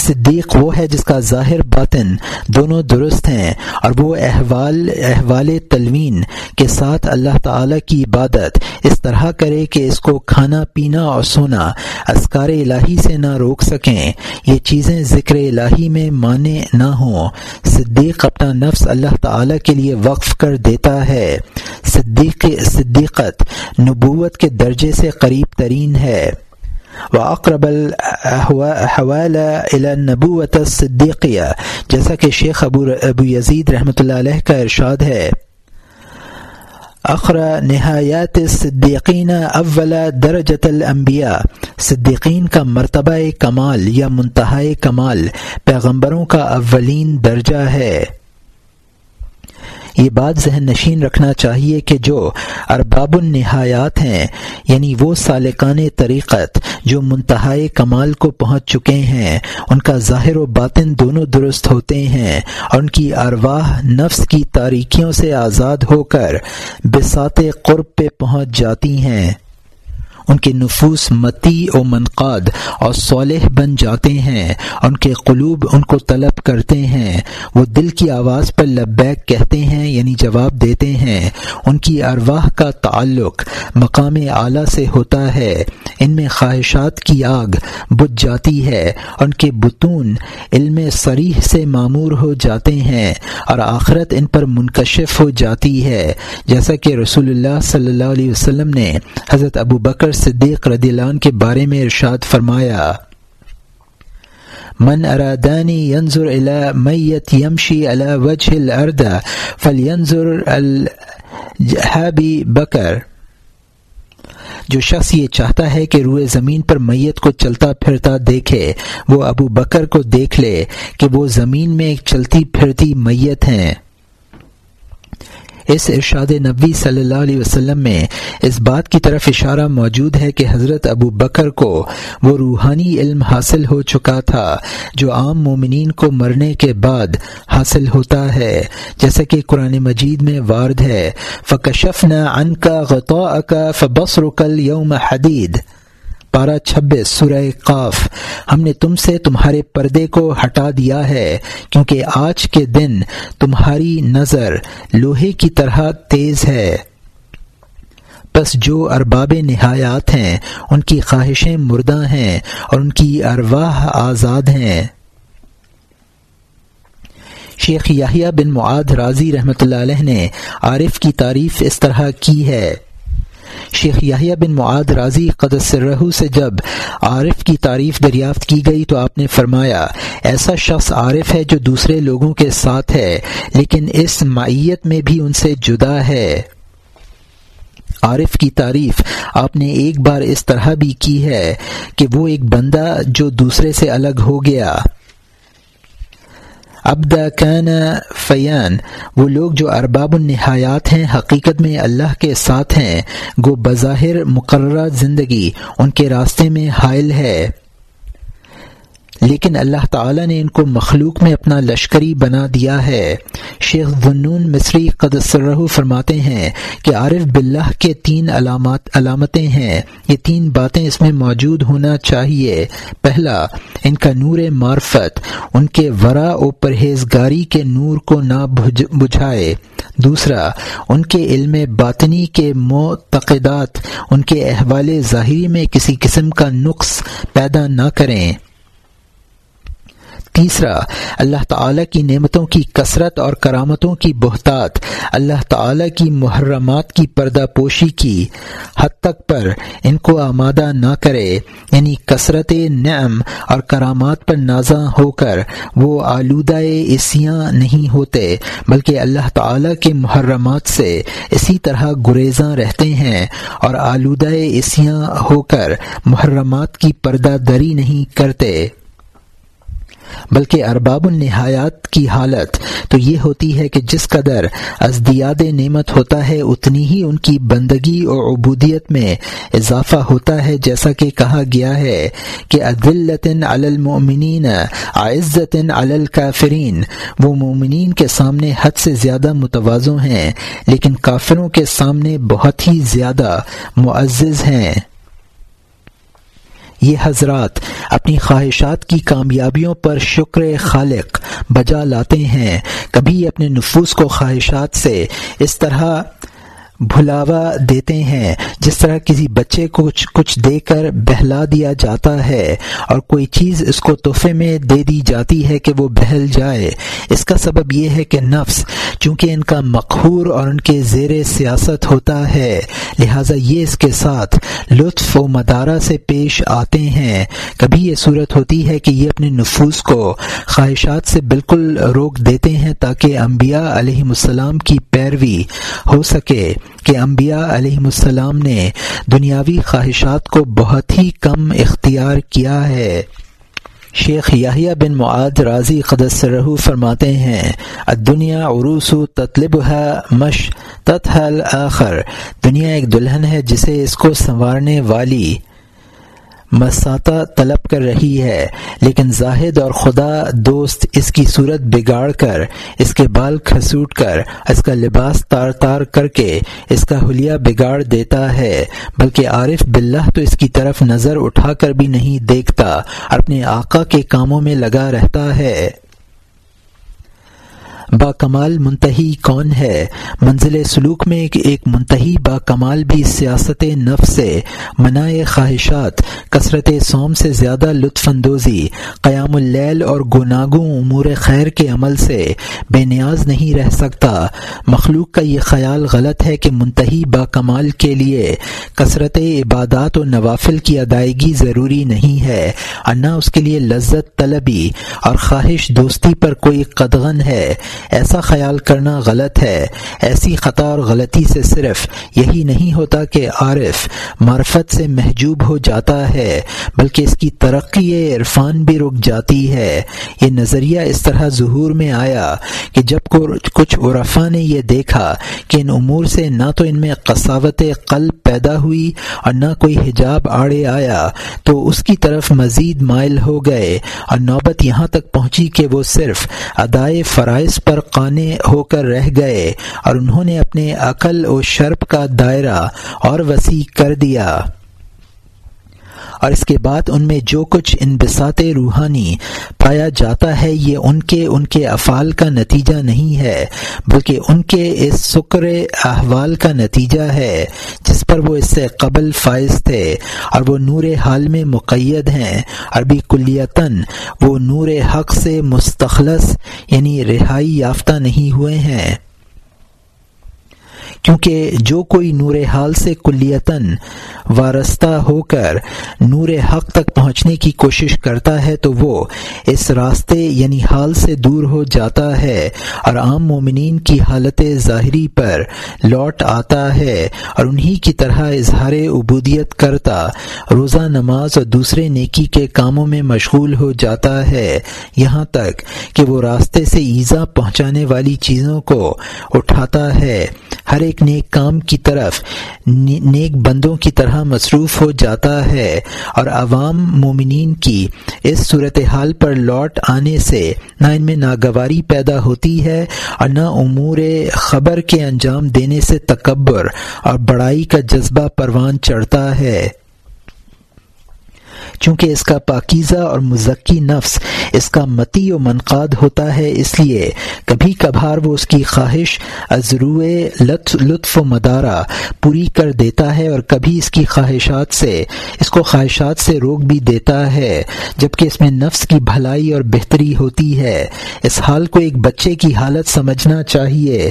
صدیق وہ ہے جس کا ظاہر باطن دونوں درست ہیں اور وہ احوال احوال تلوین کے ساتھ اللہ تعالی کی عبادت اس طرح کرے کہ اس کو کھانا، پینا اور سونا اسکار الہی سے نہ روک سکیں۔ یہ چیزیں ذکر الہی میں مانے نہ ہوں۔ صدیق اپنا نفس اللہ تعالی کے لیے وقف کر دیتا ہے۔ صدیق، صدیقت نبوت کے درجے سے قریب ترین ہے۔ اقرب الحوال الى النبوت الصدیقیہ جیسا کہ شیخ ابو ابو یزید رحمۃ اللہ علیہ کا ارشاد ہے۔ اخرا نہایات صدیقین اول درجت الانبیاء، صدیقین کا مرتبہ کمال یا منتہائے کمال، پیغمبروں کا اولین درجہ ہے۔ یہ بات ذہن نشین رکھنا چاہیے کہ جو ارباب النہایات ہیں یعنی وہ سالکان طریقت جو منتہائے کمال کو پہنچ چکے ہیں، ان کا ظاہر و باطن دونوں درست ہوتے ہیں اور ان کی ارواح نفس کی تاریکیوں سے آزاد ہو کر بسات قرب پہ پہنچ جاتی ہیں۔ ان کے نفوس متی و منقاد اور صالح بن جاتے ہیں، ان کے قلوب ان کو طلب کرتے ہیں۔ وہ دل کی آواز پر لبیک کہتے ہیں یعنی جواب دیتے ہیں۔ ان کی ارواح کا تعلق مقام اعلیٰ سے ہوتا ہے۔ ان میں خواہشات کی آگ بجھ جاتی ہے۔ ان کے بتون علم سریح سے معمور ہو جاتے ہیں اور آخرت ان پر منکشف ہو جاتی ہے۔ جیسا کہ رسول اللہ صلی اللہ علیہ وسلم نے حضرت ابو بکر صدیق رضی اللہ عنہ کے بارے میں ارشاد فرمایا، من ارادانی ينظر الى میت یمشی على وجه الارض فلینظر الحابی بکر. جو شخص یہ چاہتا ہے کہ روئے زمین پر میت کو چلتا پھرتا دیکھے، وہ ابو بکر کو دیکھ لے کہ وہ زمین میں ایک چلتی پھرتی میت ہیں۔ اس ارشاد نبی صلی اللہ علیہ وسلم میں اس بات کی طرف اشارہ موجود ہے کہ حضرت ابو بکر کو وہ روحانی علم حاصل ہو چکا تھا جو عام مومنین کو مرنے کے بعد حاصل ہوتا ہے، جیسا کہ قرآن مجید میں وارد ہے۔ فکشف نہ ان کا غطا کا فبس رکل یوم حدید۔ پارہ چھبیس سورہ قاف۔ ہم نے تم سے تمہارے پردے کو ہٹا دیا ہے، کیونکہ آج کے دن تمہاری نظر لوہے کی طرح تیز ہے۔ بس جو ارباب نہایات ہیں، ان کی خواہشیں مردہ ہیں اور ان کی ارواح آزاد ہیں۔ شیخ یاہیا بن معاد راضی رحمۃ اللہ علیہ نے عارف کی تعریف اس طرح کی ہے۔ شیخ یاہیا بن معاد راضی قدس رہو سے جب عارف کی تعریف دریافت کی گئی تو آپ نے فرمایا، ایسا شخص عارف ہے جو دوسرے لوگوں کے ساتھ ہے، لیکن اس معیت میں بھی ان سے جدا ہے۔ عارف کی تعریف آپ نے ایک بار اس طرح بھی کی ہے کہ وہ ایک بندہ جو دوسرے سے الگ ہو گیا۔ ابدا کین فیان، وہ لوگ جو ارباب النہایات ہیں، حقیقت میں اللہ کے ساتھ ہیں گو بظاہر مقررہ زندگی، ان کے راستے میں حائل ہے۔ لیکن اللہ تعالی نے ان کو مخلوق میں اپنا لشکری بنا دیا ہے۔ شیخ ونون مصری قدسرہ فرماتے ہیں کہ عارف باللہ کے تین علامات علامتیں ہیں۔ یہ تین باتیں اس میں موجود ہونا چاہیے۔ پہلا، ان کا نور معرفت، ان کے ورا و پرہیزگاری کے نور کو نہ بجھائے۔ دوسرا، ان کے علم باطنی کے معتقدات، ان کے احوال ظاہری میں کسی قسم کا نقص پیدا نہ کریں۔ تیسرا، اللہ تعالی کی نعمتوں کی کثرت اور کرامتوں کی بہتات، اللہ تعالی کی محرمات کی پردہ پوشی کی حد تک پر ان کو آمادہ نہ کرے یعنی کثرت نعم اور کرامات پر نازاں ہو کر وہ آلودہ اسیاں نہیں ہوتے، بلکہ اللہ تعالی کے محرمات سے اسی طرح گریزاں رہتے ہیں اور آلودہ اسیاں ہو کر محرمات کی پردہ دری نہیں کرتے۔ بلکہ ارباب النہایات کی حالت تو یہ ہوتی ہے کہ جس قدر ازدیاد نعمت ہوتا ہے، اتنی ہی ان کی بندگی اور عبودیت میں اضافہ ہوتا ہے۔ جیسا کہ کہا گیا ہے کہ عدلطن المؤمنین عزت الکافرین۔ وہ مومنین کے سامنے حد سے زیادہ متوازوں ہیں، لیکن کافروں کے سامنے بہت ہی زیادہ معزز ہیں۔ یہ حضرات اپنی خواہشات کی کامیابیوں پر شکر خالق بجا لاتے ہیں۔ کبھی اپنے نفوس کو خواہشات سے اس طرح بھلاوا دیتے ہیں، جس طرح کسی بچے کو کچھ کچھ دے کر بہلا دیا جاتا ہے اور کوئی چیز اس کو تحفے میں دے دی جاتی ہے کہ وہ بہل جائے۔ اس کا سبب یہ ہے کہ نفس، چونکہ ان کا مقہور اور ان کے زیر سیاست ہوتا ہے، لہٰذا یہ اس کے ساتھ لطف و مدارہ سے پیش آتے ہیں۔ کبھی یہ صورت ہوتی ہے کہ یہ اپنے نفوس کو خواہشات سے بالکل روک دیتے ہیں تاکہ انبیاء علیہ السلام کی پیروی ہو سکے۔ کہ انبیاء علیہ السلام نے دنیاوی خواہشات کو بہت ہی کم اختیار کیا ہے۔ شیخ یاہیا بن معاد راضی رہو فرماتے ہیں دنیا عروس تطلب ہے مش تتحل آخر دنیا ایک دلہن ہے جسے اس کو سنوارنے والی مساتہ طلب کر رہی ہے، لیکن زاہد اور خدا دوست اس کی صورت بگاڑ کر، اس کے بال کھسوٹ کر، اس کا لباس تار تار کر کے اس کا حلیہ بگاڑ دیتا ہے، بلکہ عارف باللہ تو اس کی طرف نظر اٹھا کر بھی نہیں دیکھتا، اپنے آقا کے کاموں میں لگا رہتا ہے۔ با کمال منتحی کون ہے؟ منزل سلوک میں ایک منتحی با کمال بھی سیاست نف سے، منائے خواہشات، کثرت سوم سے زیادہ لطف اندوزی، قیام اللیل اور گناگوں امور خیر کے عمل سے بے نیاز نہیں رہ سکتا۔ مخلوق کا یہ خیال غلط ہے کہ منتحی با کمال کے لیے کثرت عبادات و نوافل کی ادائیگی ضروری نہیں ہے، اور نہ اس کے لیے لذت طلبی اور خواہش دوستی پر کوئی قدغن ہے۔ ایسا خیال کرنا غلط ہے۔ ایسی خطا اور غلطی سے صرف یہی نہیں ہوتا کہ عارف معرفت سے محجوب ہو جاتا ہے، بلکہ اس کی ترقی عرفان بھی رک جاتی ہے۔ یہ نظریہ اس طرح ظہور میں آیا کہ جب کچھ عرفا نے یہ دیکھا کہ ان امور سے نہ تو ان میں قصاوت قلب پیدا ہوئی اور نہ کوئی حجاب آڑے آیا، تو اس کی طرف مزید مائل ہو گئے۔ اور نوبت یہاں تک پہنچی کہ وہ صرف ادائے فرائض پر قانے ہو کر رہ گئے اور انہوں نے اپنے عقل و شرپ کا دائرہ اور وسیع کر دیا۔ اور اس کے بعد ان میں جو کچھ ان بسات روحانی پایا جاتا ہے، یہ ان کے ان کے افعال کا نتیجہ نہیں ہے، بلکہ ان کے اس سکر احوال کا نتیجہ ہے، جس پر وہ اس سے قبل فائز تھے اور وہ نور حال میں مقید ہیں۔ عربی کلیتاً وہ نور حق سے مستخلص یعنی رہائی یافتہ نہیں ہوئے ہیں۔ کیونکہ جو کوئی نور حال سے کلیتاً وارستہ ہو کر نور حق تک پہنچنے کی کوشش کرتا ہے تو وہ اس راستے یعنی حال سے دور ہو جاتا ہے اور عام مومنین کی حالت ظاہری پر لوٹ آتا ہے اور انہی کی طرح اظہار عبودیت کرتا روزہ نماز اور دوسرے نیکی کے کاموں میں مشغول ہو جاتا ہے یہاں تک کہ وہ راستے سے ایزا پہنچانے والی چیزوں کو اٹھاتا ہے۔ ہر ایک نیک کام کی طرف نیک بندوں کی طرح مصروف ہو جاتا ہے اور عوام مومنین کی اس صورتحال پر لوٹ آنے سے نہ ان میں ناگواری پیدا ہوتی ہے اور نہ امور خبر کے انجام دینے سے تکبر اور بڑائی کا جذبہ پروان چڑھتا ہے۔ چونکہ اس کا پاکیزہ اور مزکی نفس اس کا متی و منقاد ہوتا ہے، اس لیے کبھی کبھار وہ اس کی خواہش ازروع لطف و مدارہ پوری کر دیتا ہے اور کبھی اس کی خواہشات سے، اس کو خواہشات سے روک بھی دیتا ہے، جبکہ اس میں نفس کی بھلائی اور بہتری ہوتی ہے۔ اس حال کو ایک بچے کی حالت سمجھنا چاہیے۔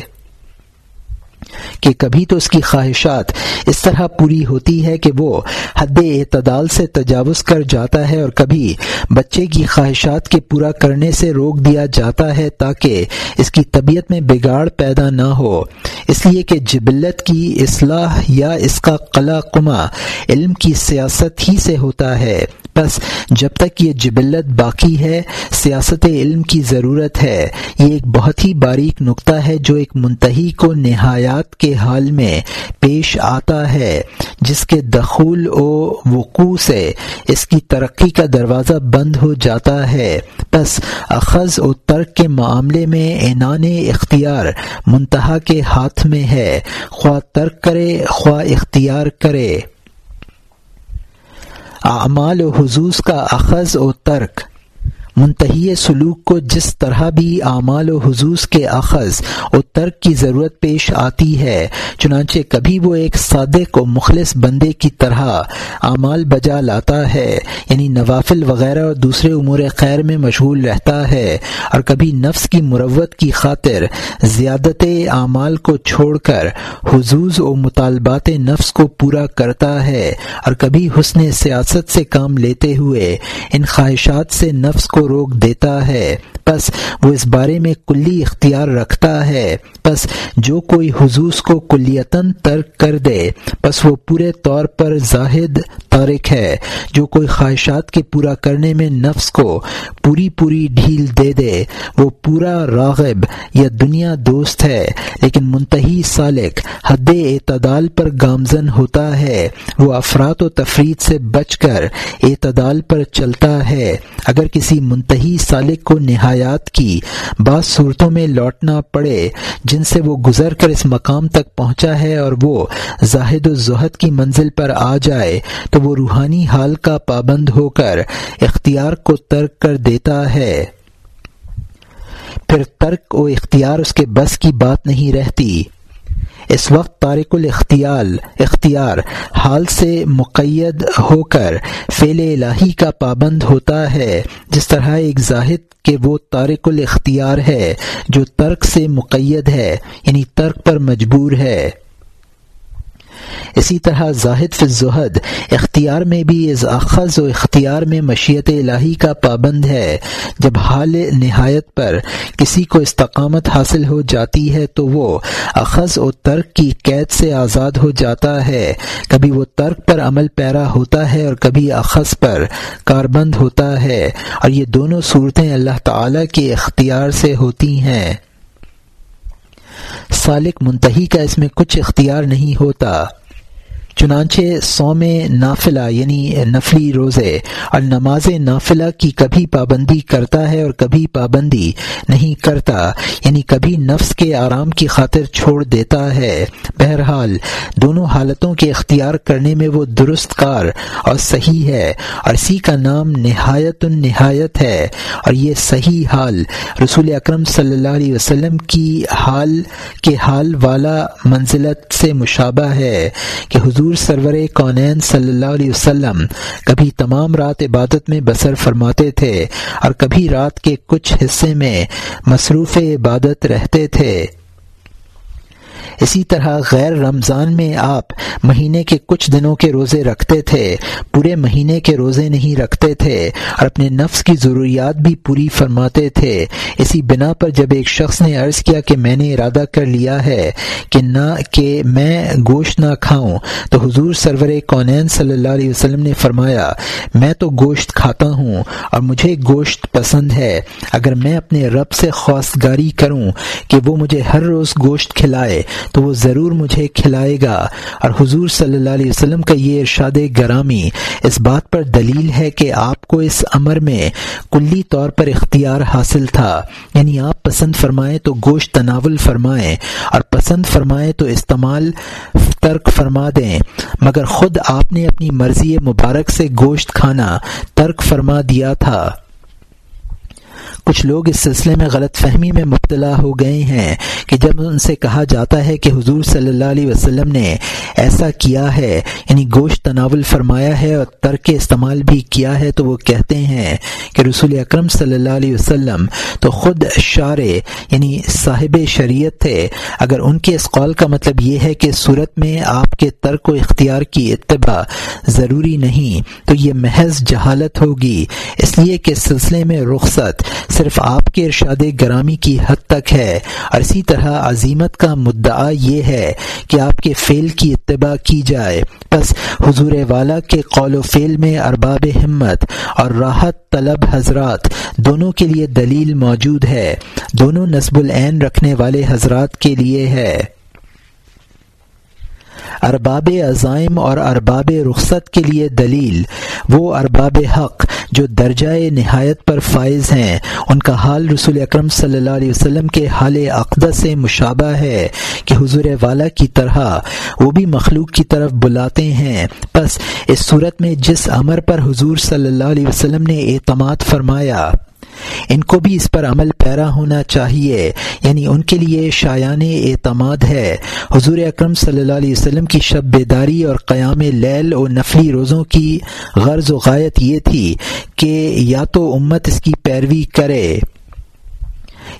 کہ کبھی تو اس کی خواہشات اس طرح پوری ہوتی ہے کہ وہ حد اعتدال سے تجاوز کر جاتا ہے اور کبھی بچے کی خواہشات کے پورا کرنے سے روک دیا جاتا ہے تاکہ اس کی طبیعت میں بگاڑ پیدا نہ ہو۔ اس لیے کہ جبلت کی اصلاح یا اس کا قلع کما علم کی سیاست ہی سے ہوتا ہے۔ بس جب تک یہ جبلت باقی ہے، سیاست علم کی ضرورت ہے۔ یہ ایک بہت ہی باریک نقطہ ہے جو ایک منتحی کو نہایات کے حال میں پیش آتا ہے، جس کے دخول و وقوع سے اس کی ترقی کا دروازہ بند ہو جاتا ہے۔ بس اخذ و ترک کے معاملے میں اعنان اختیار منتہا کے ہاتھ میں ہے۔ خواہ ترک کرے، خواہ اختیار کرے۔ اعمال و حضوظ کا اخذ و ترک منتحی سلوک کو جس طرح بھی اعمال و حضوص کے اخذ و ترک کی ضرورت پیش آتی ہے، چنانچہ کبھی وہ ایک صادق و مخلص بندے کی طرح اعمال بجا لاتا ہے یعنی نوافل وغیرہ اور دوسرے امور خیر میں مشغول رہتا ہے، اور کبھی نفس کی مروت کی خاطر زیادت اعمال کو چھوڑ کر حضوظ و مطالبات نفس کو پورا کرتا ہے، اور کبھی حسن سیاست سے کام لیتے ہوئے ان خواہشات سے نفس کو روک دیتا ہے۔ بس وہ اس بارے میں کلی اختیار رکھتا ہے۔ بس جو کوئی حضوص کو کلیتاً ترک کر دے بس وہ پورے طور پر زاہد تارک ہے۔ جو کوئی خواہشات کے پورا کرنے میں نفس کو پوری پوری ڈھیل دے دے، وہ پورا راغب یا دنیا دوست ہے۔ لیکن منتحی سالک حد اعتدال پر گامزن ہوتا ہے۔ وہ افراد و تفرید سے بچ کر اعتدال پر چلتا ہے۔ اگر کسی منتحی سالک کو نہایات کی بعض صورتوں میں لوٹنا پڑے، جن سے وہ گزر کر اس مقام تک پہنچا ہے اور وہ زاہد و زہد کی منزل پر آ جائے تو وہ روحانی حال کا پابند ہو کر اختیار کو ترک کر دیتا ہے۔ پھر ترک و اختیار اس کے بس کی بات نہیں رہتی۔ اس وقت تارک الاختیال، اختیار، حال سے مقید ہو کر فعل الہی کا پابند ہوتا ہے، جس طرح ایک زاہد کہ وہ تارک الاختیار ہے جو ترک سے مقید ہے یعنی ترک پر مجبور ہے۔ اسی طرح زاہد فی الزہد، اختیار میں بھی از اخذ و اختیار میں مشیت الہی کا پابند ہے۔ جب حال نہایت پر کسی کو استقامت حاصل ہو جاتی ہے تو وہ اخذ و ترک کی قید سے آزاد ہو جاتا ہے۔ کبھی وہ ترک پر عمل پیرا ہوتا ہے اور کبھی اخذ پر کاربند ہوتا ہے۔ اور یہ دونوں صورتیں اللہ تعالی کے اختیار سے ہوتی ہیں۔ سالک منتحی کا اس میں کچھ اختیار نہیں ہوتا۔ چنانچہ سوم نافلہ یعنی نفلی روزے، اور نماز نافلہ کی کبھی پابندی کرتا ہے اور کبھی پابندی نہیں کرتا یعنی کبھی نفس کے آرام کی خاطر چھوڑ دیتا ہے۔ بہرحال، دونوں حالتوں کے اختیار کرنے میں وہ درست کار اور صحیح ہے، اور اسی کا نام نہایت النہایت ہے۔ اور یہ صحیح حال رسول اکرم صلی اللہ علیہ وسلم کی حال کے حال والا منزلت سے مشابہ ہے کہ حضور حضور سرور کونین صلی اللہ علیہ وسلم کبھی تمام رات عبادت میں بسر فرماتے تھے اور کبھی رات کے کچھ حصے میں مصروف عبادت رہتے تھے۔ اسی طرح غیر رمضان میں آپ مہینے کے کچھ دنوں کے روزے رکھتے تھے، پورے مہینے کے روزے نہیں رکھتے تھے اور اپنے نفس کی ضروریات بھی پوری فرماتے تھے۔ اسی بنا پر جب ایک شخص نے عرض کیا کہ میں نے ارادہ کر لیا ہے کہ نہ کہ میں گوشت نہ کھاؤں، تو حضور سرور کونین صلی اللہ علیہ وسلم نے فرمایا، میں تو گوشت کھاتا ہوں اور مجھے گوشت پسند ہے۔ اگر میں اپنے رب سے خواستگاری کروں کہ وہ مجھے ہر روز گوشت کھلائے تو وہ ضرور مجھے کھلائے گا۔ اور حضور صلی اللہ علیہ وسلم کا یہ ارشاد گرامی، اس بات پر دلیل ہے کہ آپ کو اس امر میں کلی طور پر اختیار حاصل تھا۔ یعنی آپ پسند فرمائیں تو گوشت تناول فرمائیں، اور پسند فرمائیں تو استعمال ترک فرما دیں۔ مگر خود آپ نے اپنی مرضی مبارک سے گوشت کھانا ترک فرما دیا تھا۔ کچھ لوگ اس سلسلے میں غلط فہمی میں مبتلا ہو گئے ہیں کہ جب ان سے کہا جاتا ہے کہ حضور صلی اللہ علیہ وسلم نے ایسا کیا ہے یعنی گوشت تناول فرمایا ہے اور ترک استعمال بھی کیا ہے، تو وہ کہتے ہیں کہ رسول اکرم صلی اللہ علیہ وسلم تو خود شار یعنی صاحب شریعت تھے۔ اگر ان کے اس قول کا مطلب یہ ہے کہ صورت میں آپ کے ترک و اختیار کی اتباع ضروری نہیں، تو یہ محض جہالت ہوگی۔ اس لیے کہ سلسلے میں رخصت صرف آپ کے ارشاد گرامی کی حد تک ہے۔ اور اسی طرح عظیمت کا مدعا یہ ہے کہ آپ کے فعل کی اتباع کی جائے۔ بس حضور والا کے قول و فعل میں ارباب ہمت اور راحت طلب حضرات دونوں کے لیے دلیل موجود ہے۔ دونوں نصب العین رکھنے والے حضرات کے لیے ہے۔ ارباب عزائم اور ارباب رخصت کے لیے دلیل، وہ ارباب حق جو درجۂ نہایت پر فائز ہیں۔ ان کا حال رسول اکرم صلی اللہ علیہ وسلم کے حال عقدہ سے مشابہ ہے کہ حضور والا کی طرح وہ بھی مخلوق کی طرف بلاتے ہیں۔ بس اس صورت میں جس امر پر حضور صلی اللہ علیہ وسلم نے اعتماد فرمایا ان کو بھی اس پر عمل پیرا ہونا چاہیے یعنی ان کے لیے شایان اعتماد ہے۔ حضور اکرم صلی اللہ علیہ وسلم کی شب بیداری اور قیام لیل و نفلی روزوں کی غرض و غایت یہ تھی کہ یا تو امت اس کی پیروی کرے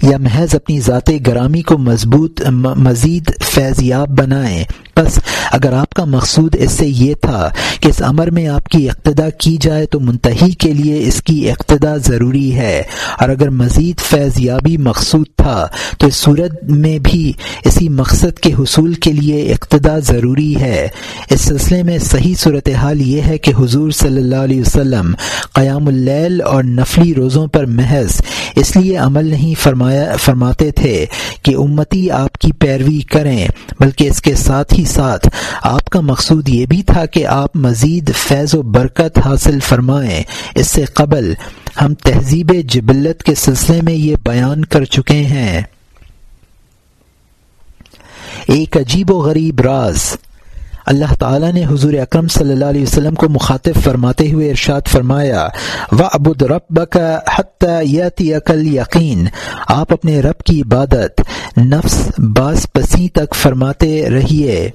یا محض اپنی ذات گرامی کو مضبوط مزید فیضیاب بنائیں۔ بس اگر آپ کا مقصود اس سے یہ تھا کہ اس امر میں آپ کی اقتدا کی جائے تو منتحی کے لیے اس کی اقتدا ضروری ہے۔ اور اگر مزید فیض یابی مقصود تھا تو اس صورت میں بھی اسی مقصد کے حصول کے لیے اقتدا ضروری ہے۔ اس سلسلے میں صحیح صورتحال یہ ہے کہ حضور صلی اللہ علیہ وسلم قیام اللیل اور نفلی روزوں پر محض اس لیے عمل نہیں فرمایا فرماتے تھے کہ امتی آپ کی پیروی کریں۔ بلکہ اس کے ساتھ ہی ساتھ آپ کا مقصود یہ بھی تھا کہ آپ مزید فیض و برکت حاصل فرمائیں۔ اس سے قبل ہم تہذیب جبلت کے سلسلے میں یہ بیان کر چکے ہیں۔ ایک عجیب و غریب راز۔ اللہ تعالیٰ نے حضور اکرم صلی اللہ علیہ وسلم کو مخاطب فرماتے ہوئے ارشاد فرمایا و ابود رب کا حتی عقل یقین آپ اپنے رب کی عبادت نفس باس پسی تک فرماتے رہیے۔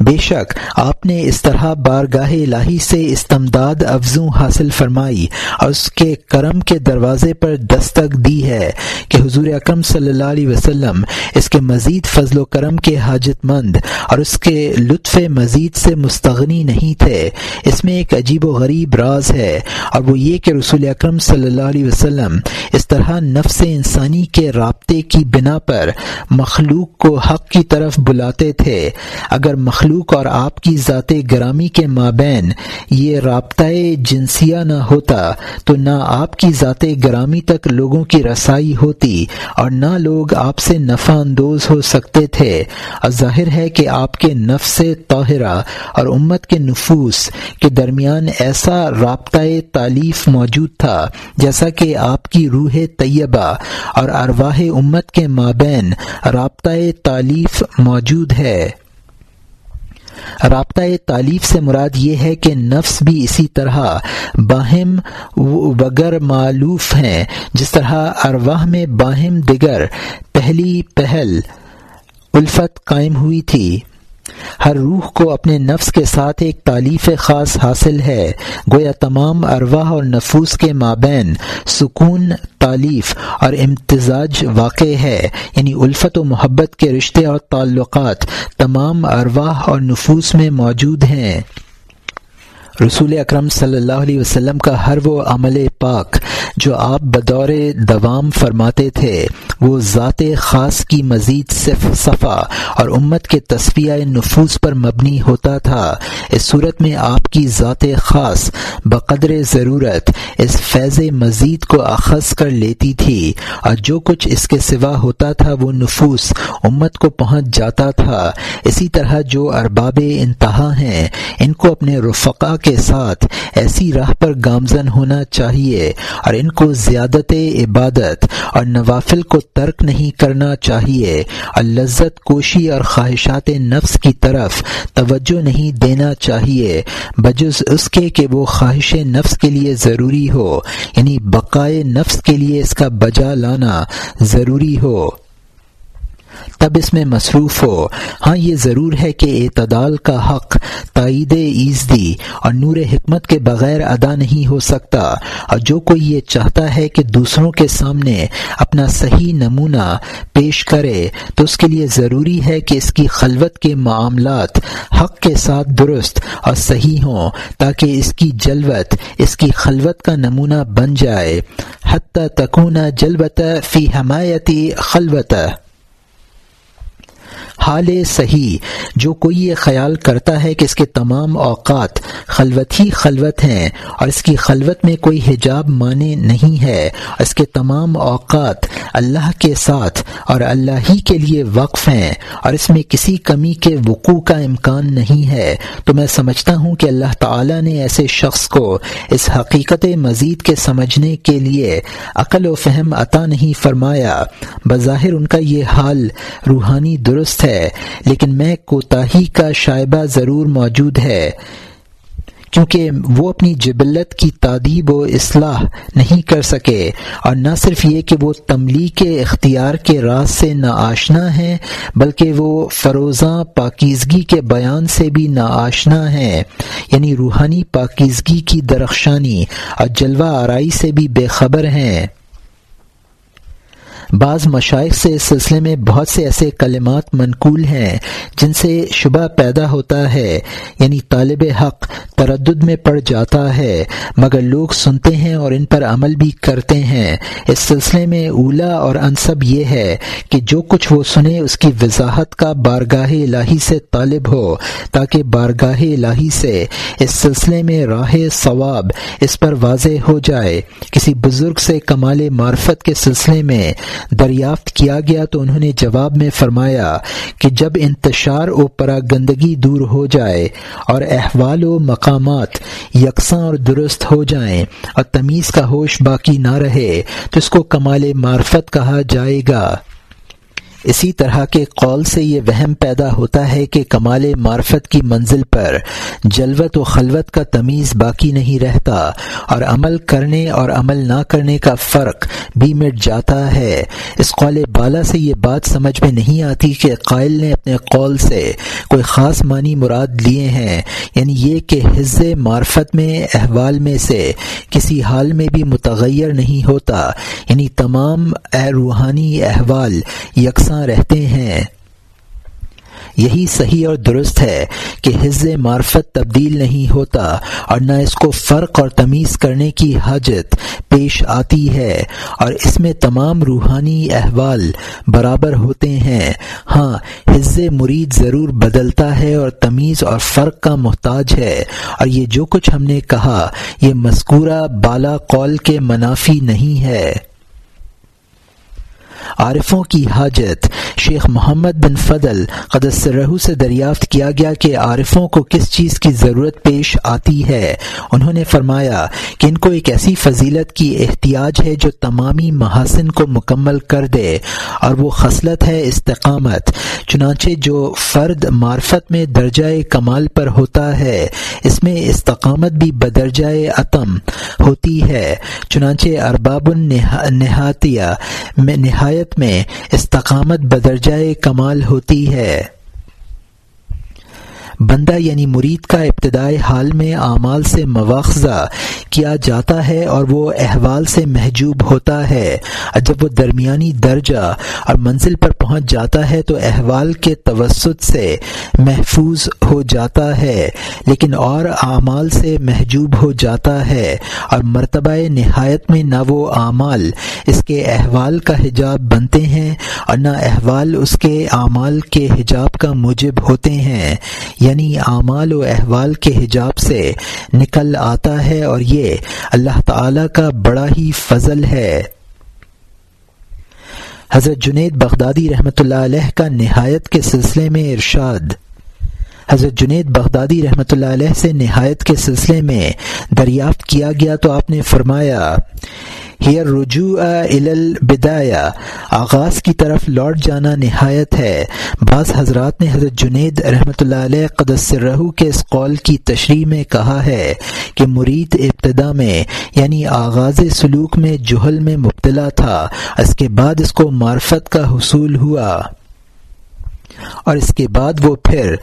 بے شک، آپ نے اس طرح بارگاہ الہی سے استمداد افزوں حاصل فرمائی اور اس کے کرم کے دروازے پر دستک دی ہے کہ حضور اکرم صلی اللہ علیہ وسلم اس کے مزید فضل و کرم کے حاجت مند اور اس کے لطف مزید سے مستغنی نہیں تھے۔ اس میں ایک عجیب و غریب راز ہے اور وہ یہ کہ رسول اکرم صلی اللہ علیہ وسلم اس طرح نفس انسانی کے رابطے کی بنا پر مخلوق کو حق کی طرف بلاتے تھے۔ اگر مخلوق اور آپ کی ذات گرامی کے مابین یہ رابطۂ جنسیہ نہ ہوتا تو نہ آپ کی ذات گرامی تک لوگوں کی رسائی ہوتی اور نہ لوگ آپ سے نفع اندوز ہو سکتے تھے۔ اور ظاہر ہے کہ آپ کے نفس طاہرہ اور امت کے نفوس کے درمیان ایسا رابطۂ تعلیف موجود تھا جیسا کہ آپ کی روح طیبہ اور ارواح امت کے مابین رابطۂ تعلیف موجود ہے۔ رابطۂ تعلیف سے مراد یہ ہے کہ نفس بھی اسی طرح باہم وگر معلوف ہیں، جس طرح ارواح میں باہم دیگر پہلی پہل الفت قائم ہوئی تھی۔ ہر روح کو اپنے نفس کے ساتھ ایک تعلیف خاص حاصل ہے۔ گویا تمام ارواح اور نفوس کے مابین سکون تعلیف اور امتزاج واقع ہے۔ یعنی الفت و محبت کے رشتے اور تعلقات تمام ارواح اور نفوس میں موجود ہیں۔ رسول اکرم صلی اللہ علیہ وسلم کا ہر وہ عمل پاک جو آپ بدور دوام فرماتے تھے، وہ ذات خاص کی مزید صف صفا اور امت کے تصفیہ نفوذ پر مبنی ہوتا تھا۔ اس صورت میں آپ کی ذات خاص بقدر ضرورت اس فیض مزید کو اخذ کر لیتی تھی اور جو کچھ اس کے سوا ہوتا تھا وہ نفوس امت کو پہنچ جاتا تھا۔ اسی طرح جو ارباب انتہا ہیں، ان کو اپنے رفقا کے ساتھ ایسی راہ پر گامزن ہونا چاہیے اور ان کو زیادت عبادت اور نوافل کو ترک نہیں کرنا چاہیے۔ اور لذت کوشی اور خواہشات نفس کی طرف توجہ نہیں دینا چاہیے۔ بجز اس کے کہ وہ خواہش نفس کے لیے ضروری ہو یعنی بقائے نفس کے لیے اس کا بجا لانا ضروری ہو۔ تب اس میں مصروف ہو۔ ہاں یہ ضرور ہے کہ اعتدال کا حق تائید ایزدی اور نور حکمت کے بغیر ادا نہیں ہو سکتا۔ اور جو کوئی یہ چاہتا ہے کہ دوسروں کے سامنے اپنا صحیح نمونہ پیش کرے، تو اس کے لیے ضروری ہے کہ اس کی خلوت کے معاملات حق کے ساتھ درست اور صحیح ہوں، تاکہ اس کی جلوت، اس کی خلوت کا نمونہ بن جائے۔ حتی تکون جلوت فی حمایتی خلوت حال صحیح، جو کوئی یہ خیال کرتا ہے کہ اس کے تمام اوقات خلوت ہی خلوت ہیں اور اس کی خلوت میں کوئی حجاب معنی نہیں ہے، اس کے تمام اوقات اللہ کے ساتھ اور اللہ ہی کے لیے وقف ہیں اور اس میں کسی کمی کے وقوع کا امکان نہیں ہے۔ تو میں سمجھتا ہوں کہ اللہ تعالی نے ایسے شخص کو اس حقیقت مزید کے سمجھنے کے لیے عقل و فہم عطا نہیں فرمایا۔ بظاہر ان کا یہ حال روحانی درست ہے۔ لیکن میں کوتاہی کا شائبہ ضرور موجود ہے، کیونکہ وہ اپنی جبلت کی تعدیب و اصلاح نہیں کر سکے۔ اور نہ صرف یہ کہ وہ تملی کے اختیار کے راز سے نہ آشنا ہیں، بلکہ وہ فروزاں پاکیزگی کے بیان سے بھی نہ آشنا ہیں۔ یعنی روحانی پاکیزگی کی درخشانی اور جلوہ آرائی سے بھی بے خبر ہیں۔ بعض مشائق سے اس سلسلے میں بہت سے ایسے کلمات منقول ہیں جن سے شبہ پیدا ہوتا ہے یعنی طالب حق تردد میں پڑ جاتا ہے، مگر لوگ سنتے ہیں اور ان پر عمل بھی کرتے ہیں۔ اس سلسلے میں اولا اور انصب یہ ہے کہ جو کچھ وہ سنے اس کی وضاحت کا بارگاہ الہی سے طالب ہو، تاکہ بارگاہ الہی سے اس سلسلے میں راہ ثواب اس پر واضح ہو جائے۔ کسی بزرگ سے کمال معرفت کے سلسلے میں دریافت کیا گیا تو انہوں نے جواب میں فرمایا کہ جب انتشار و پراگندگی دور ہو جائے اور احوال و مقامات یکساں اور درست ہو جائیں اور تمیز کا ہوش باقی نہ رہے تو اس کو کمال معرفت کہا جائے گا۔ اسی طرح کے قول سے یہ وہم پیدا ہوتا ہے کہ کمال معرفت کی منزل پر جلوت و خلوت کا تمیز باقی نہیں رہتا اور عمل کرنے اور عمل نہ کرنے کا فرق بھی مٹ جاتا ہے۔ اس قول بالا سے یہ بات سمجھ میں نہیں آتی کہ قائل نے اپنے قول سے کوئی خاص معنی مراد لیے ہیں یعنی یہ کہ حز معرفت میں، احوال میں سے کسی حال میں بھی متغیر نہیں ہوتا یعنی تمام روحانی احوال یکساں رہتے ہیں۔ یہی صحیح اور درست ہے کہ حز معرفت تبدیل نہیں ہوتا اور نہ اس کو فرق اور تمیز کرنے کی حاجت پیش آتی ہے اور اس میں تمام روحانی احوال برابر ہوتے ہیں۔ ہاں حز مرید ضرور بدلتا ہے اور تمیز اور فرق کا محتاج ہے۔ اور یہ جو کچھ ہم نے کہا، یہ مذکورہ بالا قول کے منافی نہیں ہے۔ عارفوں کی حاجت شیخ محمد بن فضل قدس رہو سے دریافت کیا گیا کہ عارفوں کو کس چیز کی ضرورت پیش آتی ہے۔ انہوں نے فرمایا کہ ان کو ایک ایسی فضیلت کی احتیاج ہے جو تمامی محاسن کو مکمل کر دے اور وہ خصلت ہے استقامت، چنانچہ جو فرد معرفت میں درجۂ کمال پر ہوتا ہے، اس میں استقامت بھی بدرجۂ عتم ہوتی ہے۔ چنانچہ ارباب النحاتیہ میں نہایت میں استقامت بدرجۂ کمال ہوتی ہے۔ بندہ یعنی مرید کا ابتدائی حال میں اعمال سے مواخذہ کیا جاتا ہے اور وہ احوال سے محجوب ہوتا ہے۔ اور جب وہ درمیانی درجہ اور منزل پر پہنچ جاتا ہے تو احوال کے توسط سے محفوظ ہو جاتا ہے، لیکن اور اعمال سے محجوب ہو جاتا ہے اور مرتبہ نہایت میں نہ وہ اعمال اس کے احوال کا حجاب بنتے ہیں اور نہ احوال اس کے اعمال کے حجاب کا موجب ہوتے ہیں۔ یعنی اعمال و احوال کے حجاب سے نکل آتا ہے اور یہ اللہ تعالی کا بڑا ہی فضل ہے۔ حضرت جنید بغدادی رحمۃ اللہ علیہ کا نہایت کے سلسلے میں ارشاد۔ حضرت جنید بغدادی رحمۃ اللہ علیہ سے نہایت کے سلسلے میں دریافت کیا گیا تو آپ نے فرمایا ہیر رجوع البدایا آغاز کی طرف لوٹ جانا نہایت ہے۔ بعض حضرات نے حضرت جنید رحمۃ اللہ علیہ قدس رہو کے اس قول کی تشریح میں کہا ہے کہ مرید ابتدا میں یعنی آغاز سلوک میں جہل میں مبتلا تھا۔ اس کے بعد اس کو معرفت کا حصول ہوا۔ اور اس کے بعد وہ پھر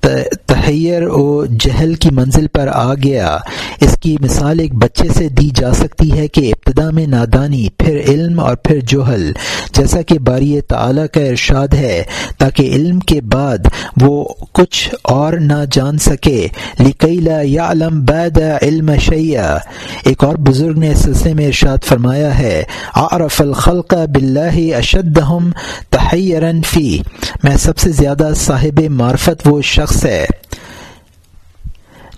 تحیر و جہل کی منزل پر آ گیا۔ اس کی مثال ایک بچے سے دی جا سکتی ہے کہ ابتدا میں نادانی، پھر علم اور پھر جوہل جیسا کہ باری تعالی کا ارشاد ہے، تاکہ علم کے بعد وہ کچھ اور نہ جان سکے۔ لکیلا یا علم بید علم شیا ایک اور بزرگ نے اس سلسلے میں ارشاد فرمایا ہے عرف الخلق بلّہ اشدہم تحیرن فی۔ میں سب سے زیادہ صاحب معرفت وہ شخص ہے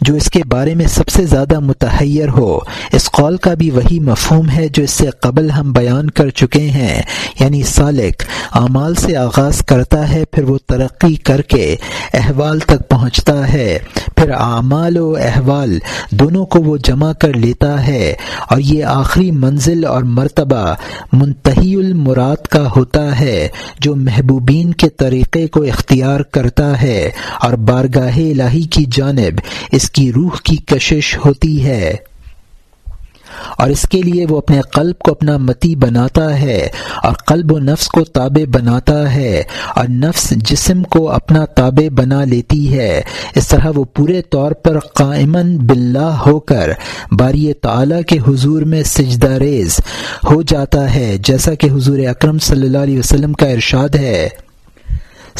جو اس کے بارے میں سب سے زیادہ متحیر ہو۔ اس قول کا بھی وہی مفہوم ہے جو اس سے قبل ہم بیان کر چکے ہیں۔ یعنی سالک اعمال سے آغاز کرتا ہے، پھر وہ ترقی کر کے احوال تک پہنچتا ہے۔ پھر اعمال و احوال دونوں کو وہ جمع کر لیتا ہے۔ اور یہ آخری منزل اور مرتبہ منتحی المراد کا ہوتا ہے، جو محبوبین کے طریقے کو اختیار کرتا ہے۔ اور بارگاہ الہی کی جانب اس کی روح کی کشش ہوتی ہے۔ اور اس کے لیے وہ اپنے قلب کو اپنا متی بناتا ہے اور قلب و نفس کو تابع بناتا ہے اور نفس جسم کو اپنا تابع بنا لیتی ہے۔ اس طرح وہ پورے طور پر قائمن باللہ ہو کر باری تعالی کے حضور میں سجدہ ریز ہو جاتا ہے، جیسا کہ حضور اکرم صلی اللہ علیہ وسلم کا ارشاد ہے۔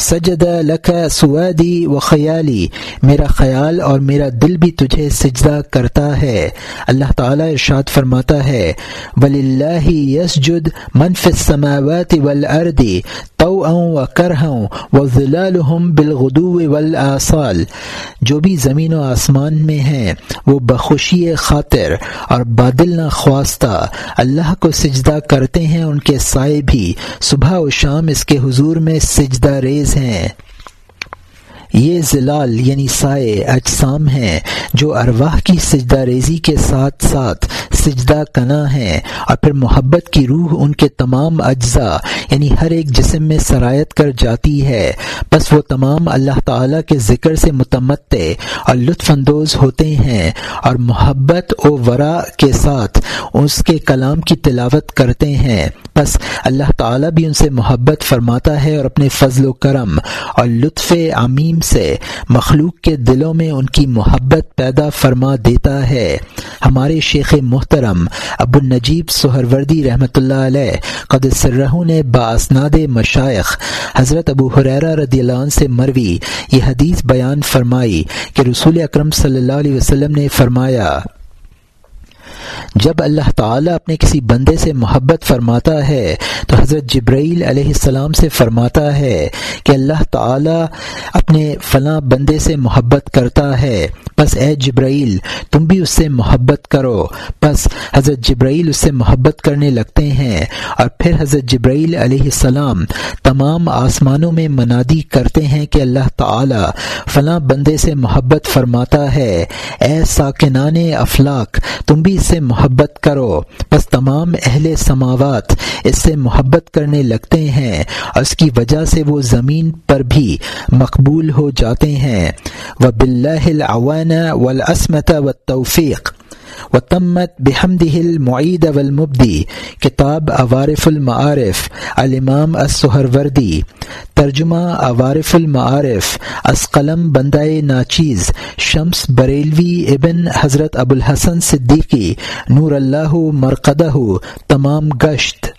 سجد لک سوادی و خیالی، میرا خیال اور میرا دل بھی تجھے سجدہ کرتا ہے۔ اللہ تعالیٰ ارشاد فرماتا ہے ولی اللہ یس جد منف سماوات ولردی تو و کر ہوں و بالغدو والآصال۔ جو بھی زمین و آسمان میں ہیں، وہ بخوشی خاطر اور بادل نہ خواستہ۔ اللہ کو سجدہ کرتے ہیں ان کے سائے بھی۔ صبح و شام اس کے حضور میں سجدہ ریز ہیں یہ زلال یعنی سائے اجسام ہیں جو ارواح کی سجدہ ریزی کے ساتھ ساتھ سجدہ کنا ہیں اور پھر محبت کی روح ان کے تمام اجزاء یعنی ہر ایک جسم میں سرایت کر جاتی ہے۔ بس وہ تمام اللہ تعالی کے ذکر سے متمتع اور لطف اندوز ہوتے ہیں اور محبت و ورا کے ساتھ اس کے کلام کی تلاوت کرتے ہیں۔ بس اللہ تعالیٰ بھی ان سے محبت فرماتا ہے اور اپنے فضل و کرم اور لطف عمیم سے مخلوق کے دلوں میں ان کی محبت پیدا فرما دیتا ہے۔ ہمارے شیخ محترم ابو النجیب سہروردی رحمۃ اللہ علیہ قدسرہ نے باسناد مشائق حضرت ابو حریرہ رضی اللہ عنہ سے مروی یہ حدیث بیان فرمائی کہ رسول اکرم صلی اللہ علیہ وسلم نے فرمایا جب اللہ تعالیٰ اپنے کسی بندے سے محبت فرماتا ہے، تو حضرت جبرائیل علیہ السلام سے فرماتا ہے کہ اللہ تعالیٰ اپنے فلاں بندے سے محبت کرتا ہے۔ بس اے جبرائیل، تم بھی اس سے محبت کرو۔ بس حضرت جبرائیل اس سے محبت کرنے لگتے ہیں۔ اور پھر حضرت جبرائیل علیہ السلام تمام آسمانوں میں منادی کرتے ہیں کہ اللہ تعالی فلاں بندے سے محبت فرماتا ہے۔ اے ساکنان افلاق تم بھی اس سے محبت کرو۔ بس تمام اہل سماوات اس سے محبت کرنے لگتے ہیں اور اس کی وجہ سے وہ زمین پر بھی مقبول ہو جاتے ہیں۔ وہ بلّہ والعصمت توفیق و تمت بحمد المعید والمبدی کتاب عوارف المعارف، الامام السہروردی، ترجمہ عوارف المعارف، اسقلم بندۂ ناچیز، شمس بریلوی ابن حضرت ابو الحسن صدیقی، نور اللہ مرقدہ، تمام گشت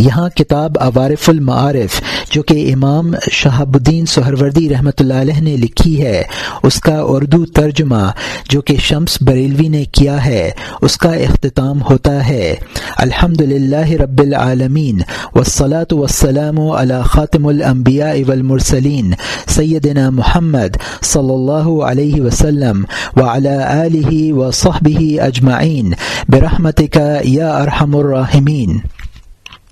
یہاں کتاب عوارف المعارف، جو کہ امام شہاب الدین سہروردی رحمۃ اللہ علیہ نے لکھی ہے، اس کا اردو ترجمہ جو کہ شمس بریلوی نے کیا ہے، اس کا اختتام ہوتا ہے۔ الحمد للہ رب العالمین وسلاۃ وسلم علی خاتم الانبیاء والمرسلین، سیدنا محمد صلی اللہ علیہ وسلم وعلى آلہ و صحبہ اجمعین۔ برحمتک یا ارحم الراحمین۔